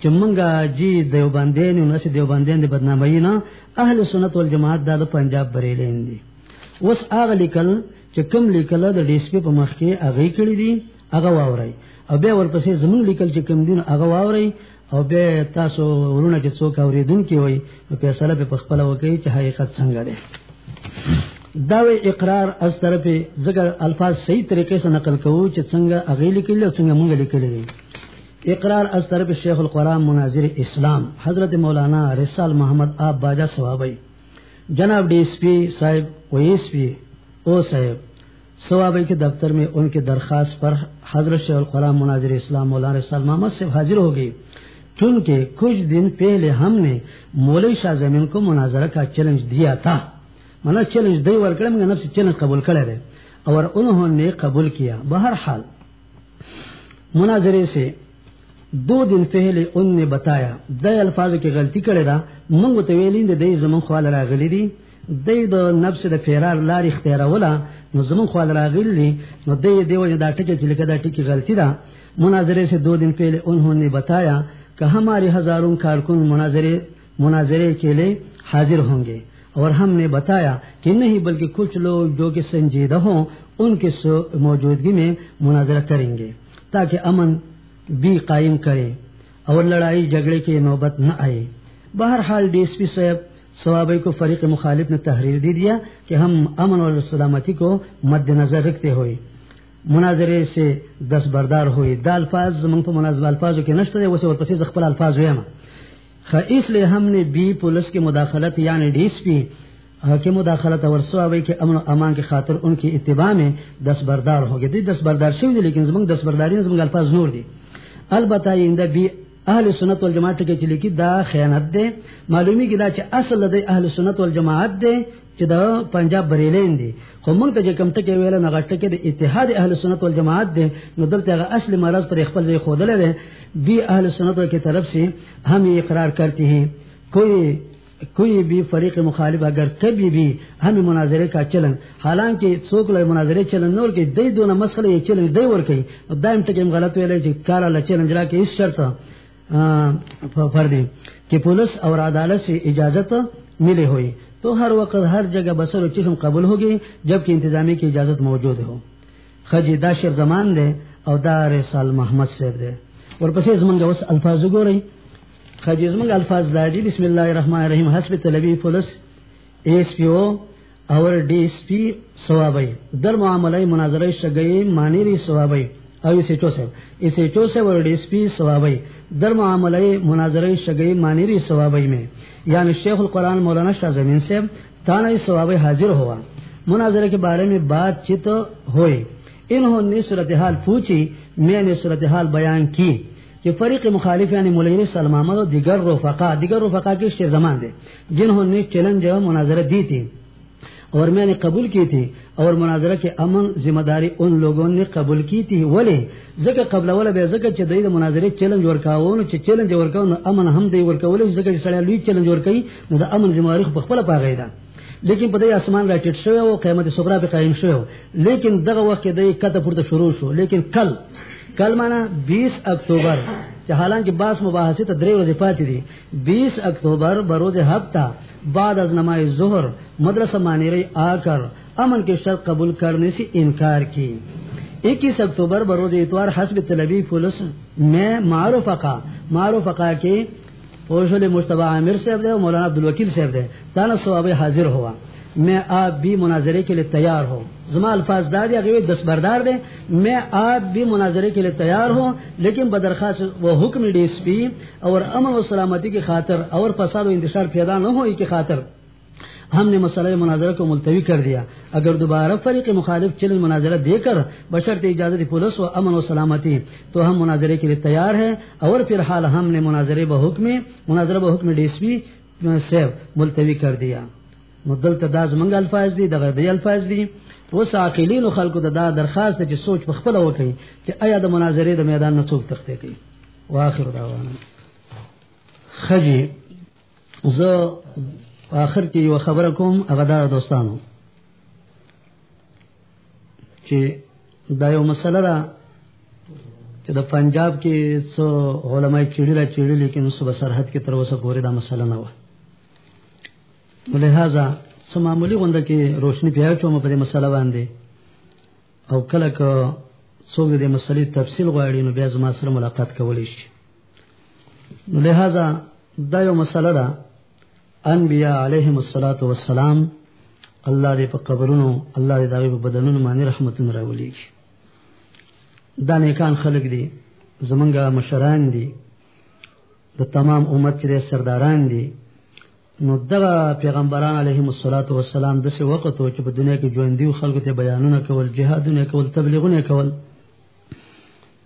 چې مونږه جی دیوبندین نو نشه دیوبندین د بدنامي نه، اهل سنت والجماعت د پنجاب بریلین دي. اوس هغه لیکل چې کوم لیکل د ډی اس پی په مخ کې هغه کړی دي هغه واوري او بیا ورپسې زمون لیکل چې کوم دین هغه واوري او به تاسو ورونه چې څوک اوریدونکي وي په فیصله په خپل وکي چې حقیقت څنګه ده دا وی اقرار از طرف زګر الفاظ صحیح طریقې سره نقل کوو چې څنګه اغه لیکل او څنګه مونږ لیکل دي. اقرار از طرف شیخ القرآن مناظر اسلام، حضرت مولانا رسال محمد آب باجا ثوابی جناب ڈی ایس پی صاحب، او ایس پی، او صاحب ثوابی کے دفتر میں ان کے درخواست پر حضرت شیخ القرآن مناظر اسلام مولانا رسال محمد سے حاضر ہو گئی. چونکہ کچھ دن پہلے ہم نے مولوی شاہ زمین کو مناظرہ کا چیلنج دیا تھا۔ منا چیلنج دی ورکڑے میں نفس چیلنج قبول کرے رہے اور انہوں نے قبول کیا۔ بہرحال، مناظرے سے دو دن پہلے ان نے بتایا، دے الفاظ کی غلطی کرے را منگ تو ویلین دے دے زمن خوال را غلی دی۔ دے دو نفس دے فیرار لار اختیار ولا، نو زمن خوال را غلی نو دے دے وجہ دا ٹکے چلکہ دا ٹکی غلطی دا۔ مناظرے سے دو دن پہلے انہوں نے بتایا کہ ہمارے ہزاروں کارکن مناظرے مناظرے کے لیے حاضر ہوں گے اور ہم نے بتایا کہ نہیں بلکہ کچھ لوگ جو کہ سنجیدہ ہوں، ان کی موجودگی میں مناظرہ کریں گے تاکہ امن بھی قائم کرے اور لڑائی جھگڑے کی نوبت نہ آئے۔ بہرحال ڈی ایس پی صاحب صوابئی کو فریق مخالف نے تحریر دے دیا کہ ہم امن اور سلامتی کو مد نظر رکھتے ہوئے مناظرے سے دس بردار ہوئی دا الفاظ منگ پر مناظر الفاظ کے نشت ہے وسے اور پسی زخپل الفاظ ہوئے اس لیے ہم نے بی پولیس کی مداخلت یعنی ڈی ایس پی کی مداخلت اور سوابئی کے امن و امان کی خاطر، ان کی اتباع میں دس بردار ہو گئے. دی دس بردار شوی دی لیکن زمنگ دس برداری زمنگ الفاظ نور دی البتہ یہ اندہ بی اہل سنت والجماعت کے چلی کی دا خیانت دے معلومی کی دا چ اصل دے اہل سنت والجماعت دے چ دا پنجاب بریلین دی. خو مونږ ته کم ټکي ویل نه غټ ټکي د اتحاد اهل سنت والجماعت دے نو دلته غ اصل مرض پر خپل ځای خودل دے بی اهل سنت کی طرف سے ہم یہ اقرار کرتے ہیں کوئی کوئی بھی فریق مخالف، اگر کبھی بھی ہم مناظرے کا چلن. حالانکہ سوک لے مناظرے چلن نور کے دئی دونوں مسئلے یہ چلن دئی ور کئی دائم تک غلط ویلے جی کالا ل چلن جرا کے اس شرط پر دیں کہ پولیس اور عدالت سے اجازت ملے ہوئی تو ہر وقت ہر جگہ بسر و چشم قبول ہوگی جبکہ انتظامی کی اجازت موجود ہو۔ خجی دا شر زمان دے اور دار سال محمد سے دے۔ اور پسی زمان کا اس الفاظ گو رہی خجیز منگ الفاظ دادی۔ بسم اللہ الرحمن الرحیم۔ حسب طلبی پولیس ایس پی او اور ڈی ایس پی سوابئی در معاملہ مناظرہ شگئی مانیری سوابئی او اسی چو سے اسی اور ڈی ایس پی سوابئی در معاملہ مناظرہ شگئی مانیری سوابئی میں. یعنی شیخ القرآن مولانا شاہ زمین سے تانا سوابئی حاضر ہوا. مناظرہ کے بارے میں بات چیت ہوئی. انہوں نے صورتحال پوچھی، میں نے صورتحال بیان کی کہ فریق مخالف یعنی ملیر سلم احمد اور دیگر رفقا دیگر رفقا کے شیر زمان دے، جنہوں نے چیلنج مناظرہ دی تھی۔ اور میں نے قبول کی تھی اور مناظرہ کے امن ذمہ داری ان لوگوں نے قبول کی تھی۔ ولی زکر قبل ولا بے زکر چ دید مناظرے چیلنج ورکاون چ چیلنج ورکاون امن ہم دی ورکول زکر سڑا لوی چیلنج ورکئی نو امن ذمہ داری خپل پاغی دا۔ لیکن پدې اسمان را ټټ شوی او قیامت صغرا په قائم شوی لیکن دغه وخت د کته پورته شروع شو۔ لیکن کل کل مانا بیس اکتوبر حالانکہ باس مباحثے تو درے پاتی تھی بیس اکتوبر بروز ہفتہ بعد از نماز ظہر مدرسہ مانی رہی آ کر امن کے شرط قبول کرنے سے انکار کی۔ اکیس اکتوبر بروز اتوار حسب طلبی پولیس میں معروف اقا، معروف کے پوشل مشتبہ عامر صاحب دے مولانا عبدالوکیل صاحب دے، تانا صواب حاضر ہوا۔ میں آپ بھی مناظرے کے لیے تیار ہوں۔ زما الفاظ دار یا دس بردار دے میں آپ بھی مناظرے کے لیے تیار ہوں، لیکن بدرخواست وہ حکم ڈی ایس پی اور امن و سلامتی کی خاطر اور فساد و انتشار پیدا نہ ہو کی خاطر ہم نے مسئلہ مناظرہ کو ملتوی کر دیا۔ اگر دوبارہ فریق مخالف چل مناظرہ دے کر بشرط اجازت پولیس و امن و سلامتی، تو ہم مناظرے کے لیے تیار ہیں۔ اور فی الحال ہم نے مناظرے بحکم مناظرہ بحکم ڈی ایس پی سے ملتوی کر دیا۔ مدل تداز منگ الفاظ دی، دغه دی الفاظ دی۔ و خلکو د دا درخواست چې سوچ په خپل وکړي، چې آیا د مناظره د میدان نه څوک تخته کوي. واخر دعوانا. خجی زه آخر کې یو خبره کوم، هغه دا دوستانو. چې دا یو مسله ده، چې د پنجاب کې څو علماء چیړي را چیړي لیکن صبح سرحد کې تر اوسه پورې دا مسله نه و ولهذا سم معمولی غونډه کې روشنی پیاو چوم په دې مسله باندې. او کله که څوک دې مسلې تفصیل غواړي، نو بیا زما سره ملاقات کولی شي. نو لہذا دا یو مسله ده. انبیاء علیهم الصلاۃ والسلام الله دې په قبرونو، الله دې دغه په بدنونو باندې رحمتونه راولي دا نیکان خلق دي. زمونږه مشران دي. د تمام امت چې سرداران دي. نو دغه پیغمبران علیهم الصلاۃ والسلام د څه وخت او چې په دنیا کې ژوند دي خلکو ته بیانونه کول، جهادونه کول، تبلیغونه کول.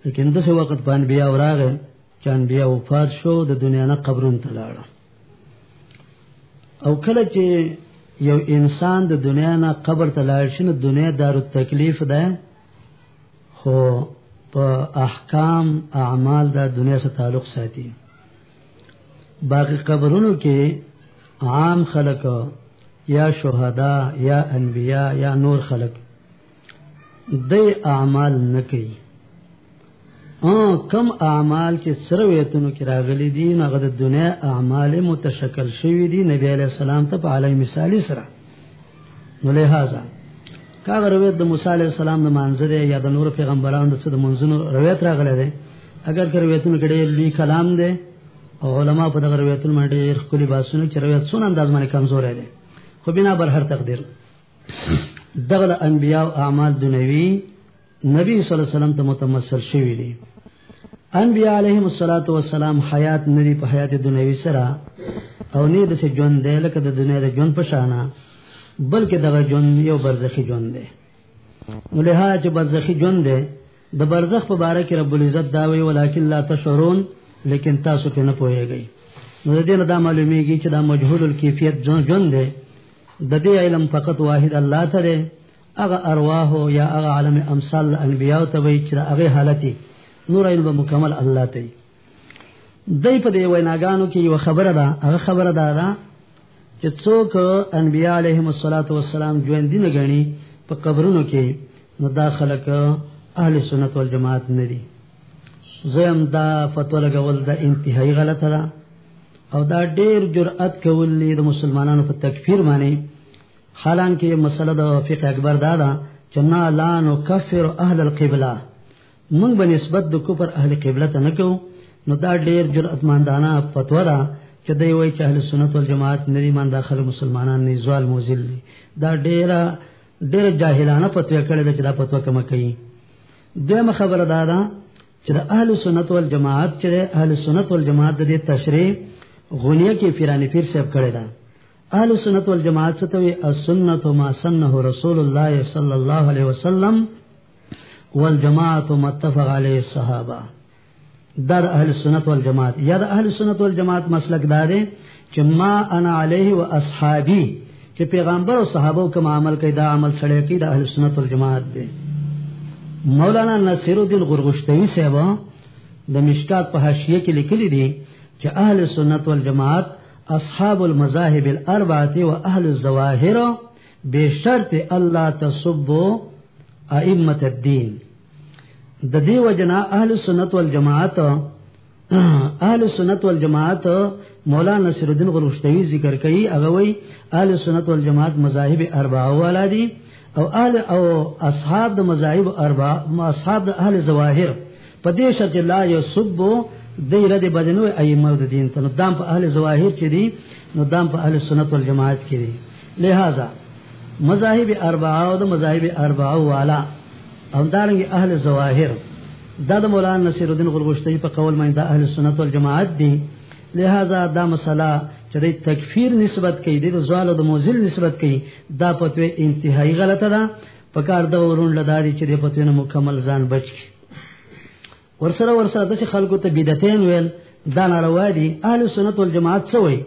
لیکن د څه وخت باندې بیا وراغه چې انبیا وفات شو، د دنیا نه قبرون ته لاړ او کله چې یو انسان د دنیا نه قبر ته لاړ شي، نو دنیا دارو تکلیف ده خو په احکام، اعمال د دنیا سره تعلق ساتي. باقی قبرونو کې عام خلق، یا شهدا یا انبیا یا نور خلق. د اعمال نه کوي کم اعمال چې سره ویتونو کې راغلي دي هغه دنیا اعمال متشکل شوی دي نبی علی السلام ته په علی مثالی سره. نو له هاذا کاغه روایت د موسی علی السلام د منظر یا د نور پیغمبرانو د څه د منځونو روایت راغلی دی، اگر که روایتونو کې ډېر لوی کلام دی او علما په دغه روایتونو باندې ډېر خولي باسونه چې روایت سون انداز باندې کمزور دی. خو بنا بر هر تقدیر. دغه انبیاء او اعمال دنیوي نبی صلی الله علیه وسلم ته متمثل شوی دی انبیاء علیهم الصلاۃ والسلام حیات ندی په حیات دنیوي سره، او نه د څه ژوند دی لکه د دنیا د ژوند په شانه، بلکې دغه ژوند یو برزخی ژوند دی. ولها چې برزخی ژوند دی، د برزخ په باره کې رب العزت دا وی ولکن لا تشعرون لیکن تاسو په نه پوهیږئ. نو د دې نه دا معلومیږي چې دا مجهول الکیفیت ژوند دی. د دې علم فقط واحد الله ته هغه ارواح یا هغه عالم امثال انبیاء ته وی چې هغه حالتي نور علم مکمل الله ته دای په دې ویناګانو کې یو خبره ده. هغه خبره ده دا چې څوک انبیاء علیهم الصلاۃ والسلام ژوند دي نه غني په قبرونو کې، نو داخله ک اهل سنت والجماعت نه دي. زم دا فتوا لګول دا انتهایی غلطه ده او دا ډیر جرأت کول د مسلمانانو په تکفیر باندې. حالانکه مسله د فقه اکبر دا ده چې نه لا نو کفر اهل القبله موږ به نسبت د کفر اهل قبله ته نه کوو. نو دا ډیر جرأت مندانه فتوا ده چې دوی وایي چې اهل سنت والجماعت ندي مان داخله مسلمانان نه زوال موزل دي. دا ډیر ډیر جاهلانه فتوا کړي چې دا فتوا کوم کوي. دغه خبره ده دا چې د اهل سنت والجماعت چې اهل سنت والجماعت د تشریح غونیه کې پیرانی پیر صاحب کړي ده اهل سنت والجماعت څه ته السنت ما سنه رسول الله صلی الله علیه وسلم والجماعت متفق علیه الصحابه در اهل سنت والجماعت، یا د اهل سنت والجماعت مسلک دار چې ما انا علیه و اصحابی چې پیغمبر او صحابه کوم عمل کوي دا عمل سره کوي د اهل سنت والجماعت دی مولانا نصیر الدین غرغشتوی صاحب د مشکات په حاشیه کې لیکلي دي چې اهل سنت والجماعت اصحاب المذاهب الاربعه واهل الظواهر بشرط الله تصبوا ائمه الدين د دې وجنا اهل سنت والجماعت اهل سنت والجماعت مولانا نصر الدین غرشتوی ذکر کوي، هغه وی اهل سنت والجماعت مذاهب اربعه ولادي او اهل او اصحاب د مذاهب اربعه اصحاب د اهل ظواهر په دې شرط لا یسبو دیره د بدنو ائمه د دین ته. دام په اهل ظواهر چې دي نو دام په اهل سنت والجماعت کې دي لہذا، مذاهب اربعه او د مذاهب اربعه والا. او دارنګ اهل ظواهر دا د مولانا نصیر الدین غلغشتی په قول باندې د اهل سنت والجماعت دي لہذا دا مسله چې د تکفیر نسبت کوي د زوال او د موزل نسبت کوي دا پتوې انتهایی غلطه ده. په کار د ورون لداري چې د پتوې مکمل ځان بچ کی. ورسره ورسره د خلکو ته بدعتین ویل، دا ناروا دي. اهل سنت والجماعت څه وایي؟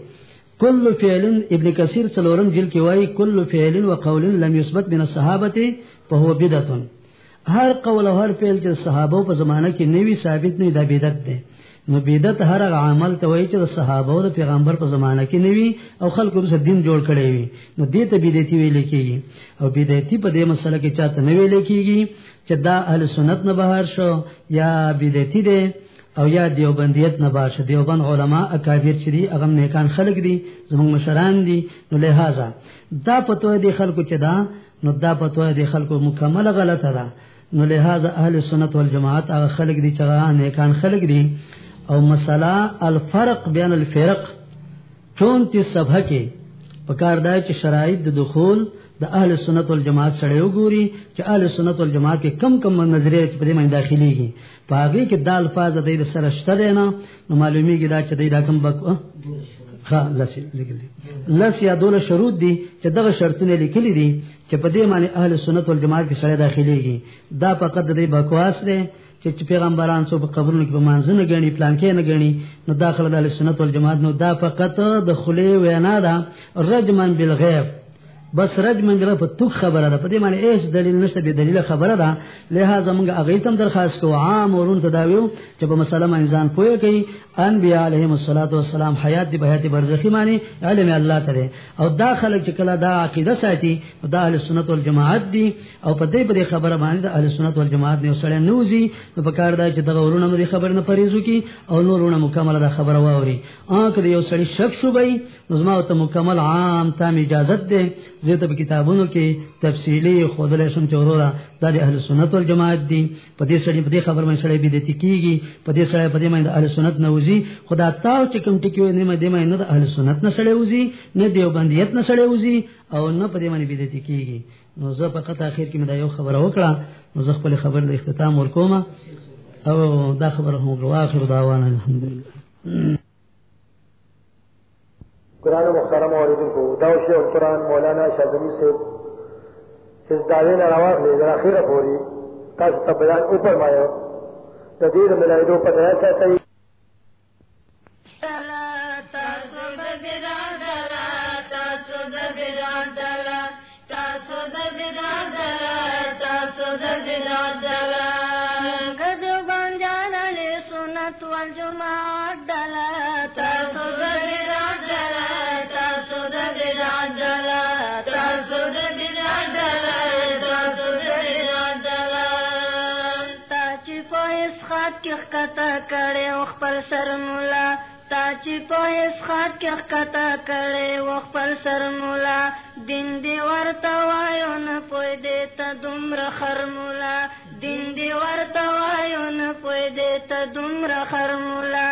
کل فعل ابن کثیر څلورم جل کې وایي، کل فعل وقول لم يثبت من الصحابه فهو بدعه هر قول او هر فعل چې صحابه په زمانہ کې نوی ثابت نه دا بدعت ده نو بدعت هر عمل ته وایي چې صحابه او پیغمبر په زمانہ کې نوی او خلکو سره دین جوړ کړي وي. نو دې ته بدعتي ویل کېږي او بدعتي په دې مسله کې چاته نه ویل کېږي چې دا اهل سنت نه بهر شو یا بدعتي ده او یا دیوبندیت نه باشه دیوبند علما، اکابر چې دي، هغه نیکان خلق دي، زموږ مشران دي. نو لہذا دا پتو دی خلکو چې دا، نو دا پتو دی خلکو مکمل غلطه ده. نو لہذا اهل سنت والجماعت هغه خلق دي چې هغه نیکان خلق دي. او مسله الفرق بین الفرق چون تی صفحه کې پکار دای چې دخول د اهل سنت والجماعت سره وګوري چې اهل سنت والجماعت کې کم کم نظریه په دې باندې داخليږي پاګه کې د الفاظ د دې سره شته نه نو معلومیږي دا چې دا کم بک ها لسی لس یا دول شروط دي چې دغه شرطونه لیکلي دي چې په دې معنی اهل سنت والجماعت کې سره داخليږي دا فقط د دې بکواس دی چې پیغمبران سو په قبرونو کې په مانځنه غني پلان کې نه غني نو داخله د سنت والجماعت، نو دا فقط د خلی وینا ده رجمن بالغیب. بس رج من بلا فتوک خبره ده پدې معنی ایس دلیل نشته به دلیل خبره ده لہذا موږ هغه تم درخواست کو عام ورون تداویو. چې په مسله انسان پوهه کوي انبیاء علیهم الصلاۃ والسلام حیات دی حیات برزخی معنی علم الله ته او دا خلک چې کله دا عقیده ساتي دا اهل سنت والجماعت دي او په دې په خبره باندې د اهل سنت والجماعت نه سره نوزي نو په کار دا چې دا ورونه مې خبر نه پریزو کی، او نو نورونه مکمل دا خبره واوري ان کله یو سړی شک شو بای نظم ته مکمل عام تام اجازه ده زیته په کتابونو کې تفصیلی خودلې شم چورورا د اهل سنت والجماعت دي. په دې سړي، په دې خبر باندې سړي به کیږي. په دې سړي په دې باندې اهل سنت نه خدا تاو چې کوم ټکی نه مې دې باندې د اهل سنت نه سړي وځي، نه دیوبندیت نه سړي او نه په دې باندې به کیږي. نو زه په قطع اخر کې مې دا یو خبره وکړه. نو زه خپل خبر د اختتام ورکوم. او دا خبره هم واخر دعوانا الحمدلله. قرآن مختارم عوردن کو داو شیخ قرآن مولانا شازمی سے اس دعوے نے رواق لے، ذرا خیر پوری، تاکہ تب بیان اوپر مایا جدید ملائی دو پر ایسا کتا کړي او خپل سر مولا تا چې په خات کې کتا کړي او خپل سر مولا دین دی ورته وایو نه پوي دې ته دومره خر مولا دین دی ورته وایو نه پوي دې ته دومره خر مولا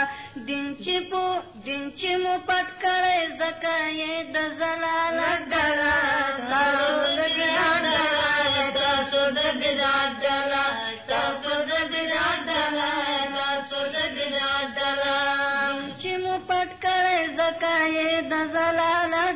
دین چې په دین چې مو پټ کړي زکه یې د زلال ډلا تاسو د ګران ډلا تاسو د ګران یې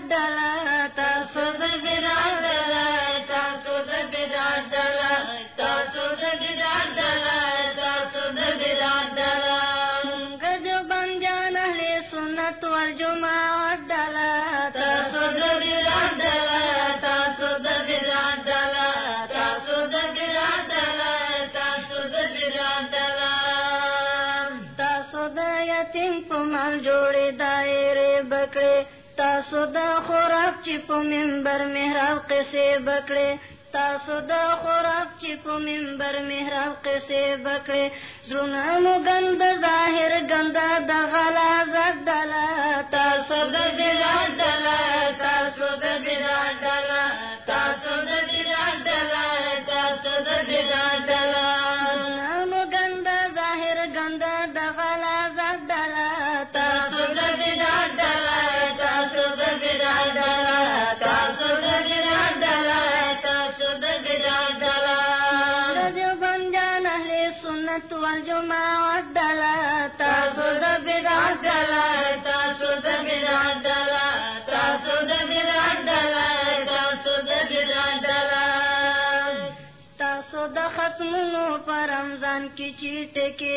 په منبر محراب قصې بکړې تاسو د خوراک چې په منبر محراب قصې بکړې زړونه مو ګند ظاهر ګندا د غلا زدلا تاسو د دلا دلا۔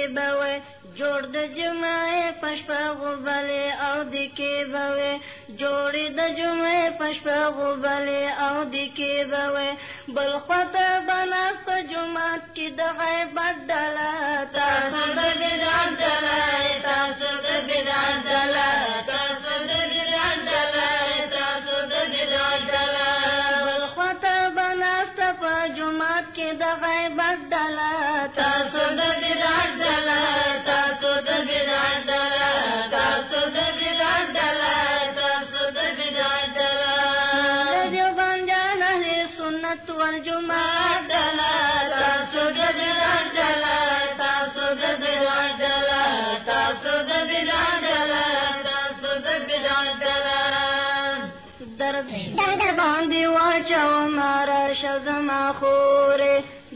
چیٹے بوے، جوڑ د جمعے پشپا غبلے او دی بوے۔ جوڑی د جمعے پشپا غبلے او دی بوے۔ بل خط بناست جمعات کی دغے بدلا تاسو د بدعت دلا تاسو د بدعت دلا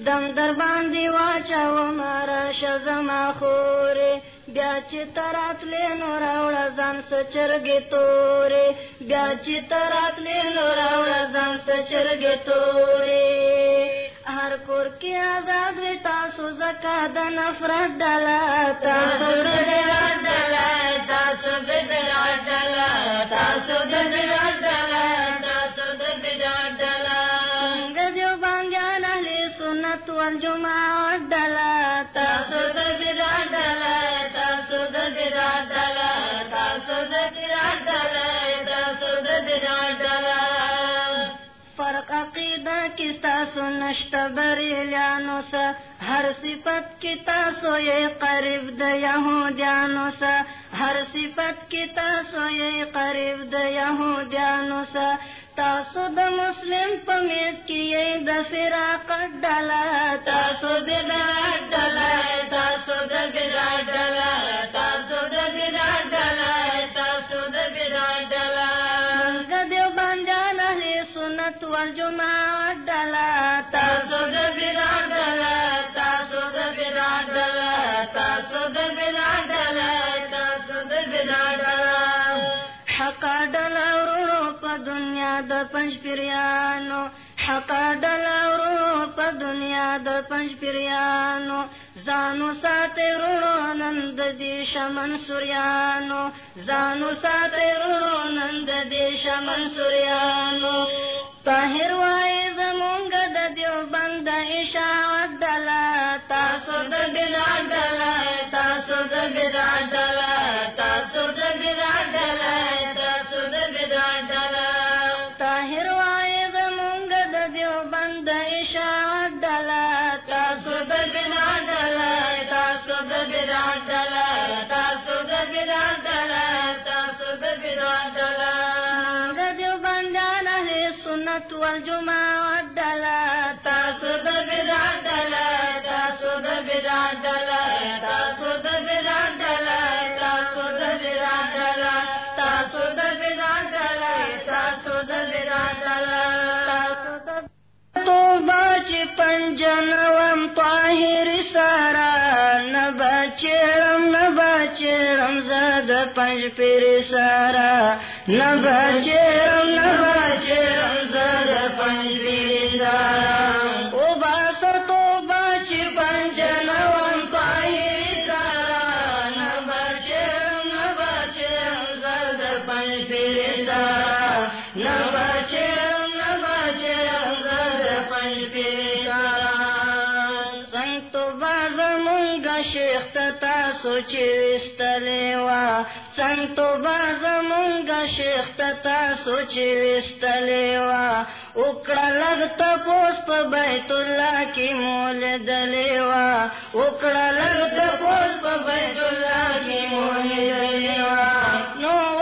دم در باندې واچو مارا شزما خورې بیا چې ترات له نور اورا ځان سچرګې تورې بیا چې ترات له نور اورا ځان سچرګې تورې هر کور کې آزاد وي تاسو زکا د نفرت ډلا تاسو د بدعت ډلا تاسو د بدعت ډلا تاسو د بدعت ډلا سنت والجماعت ډلا تاسو د بدعت ډلا تاسو د بدعت ډلا تاسو د بدعت ډلا تاسو د بدعت ډلا فرق عقیدہ کی تاسو نشت بریلیانو سا، ہر صفت کی تاسو یہ قریب د یہودیانو سا، ہر صفت کی تاسو یہ قریب د یہودیانو سا۔ تاسو د مسلم پمیز کی یہ د فراقت ڈالا تاسو د بدعت ڈالا تاسو د بدعت ڈالا پیرانو حق ډلا ورو دنیا د پنځ پیرانو ځانو ساته ورو نند دې شمن سوریانو. ځانو ساته ورو نند دې شمن سوریانو. طاهر وای زمونږ د دیو بند اشاعت دلا تاسو د بدعت دلا، تاسو د بدعت دلا. سنت والجماعت دلا تاسو د بدعت دلا تاسو د بدعت دلا تاسو د بدعت دلا تاسو د بدعت دلا تاسو د بدعت دلا تاسو د بدعت دلا تاسو د توبه چې پنجنوم طاهر سارا نبچرم نبچرم زاد پنج پیر سارا نبچرم نبچرم چی سنتو باز منگا شیخ تاسو چی اکڑا لگتا پوس پا بیت کی مول دلی وا۔ اکڑا لگتا پوس پا کی مول دلی نو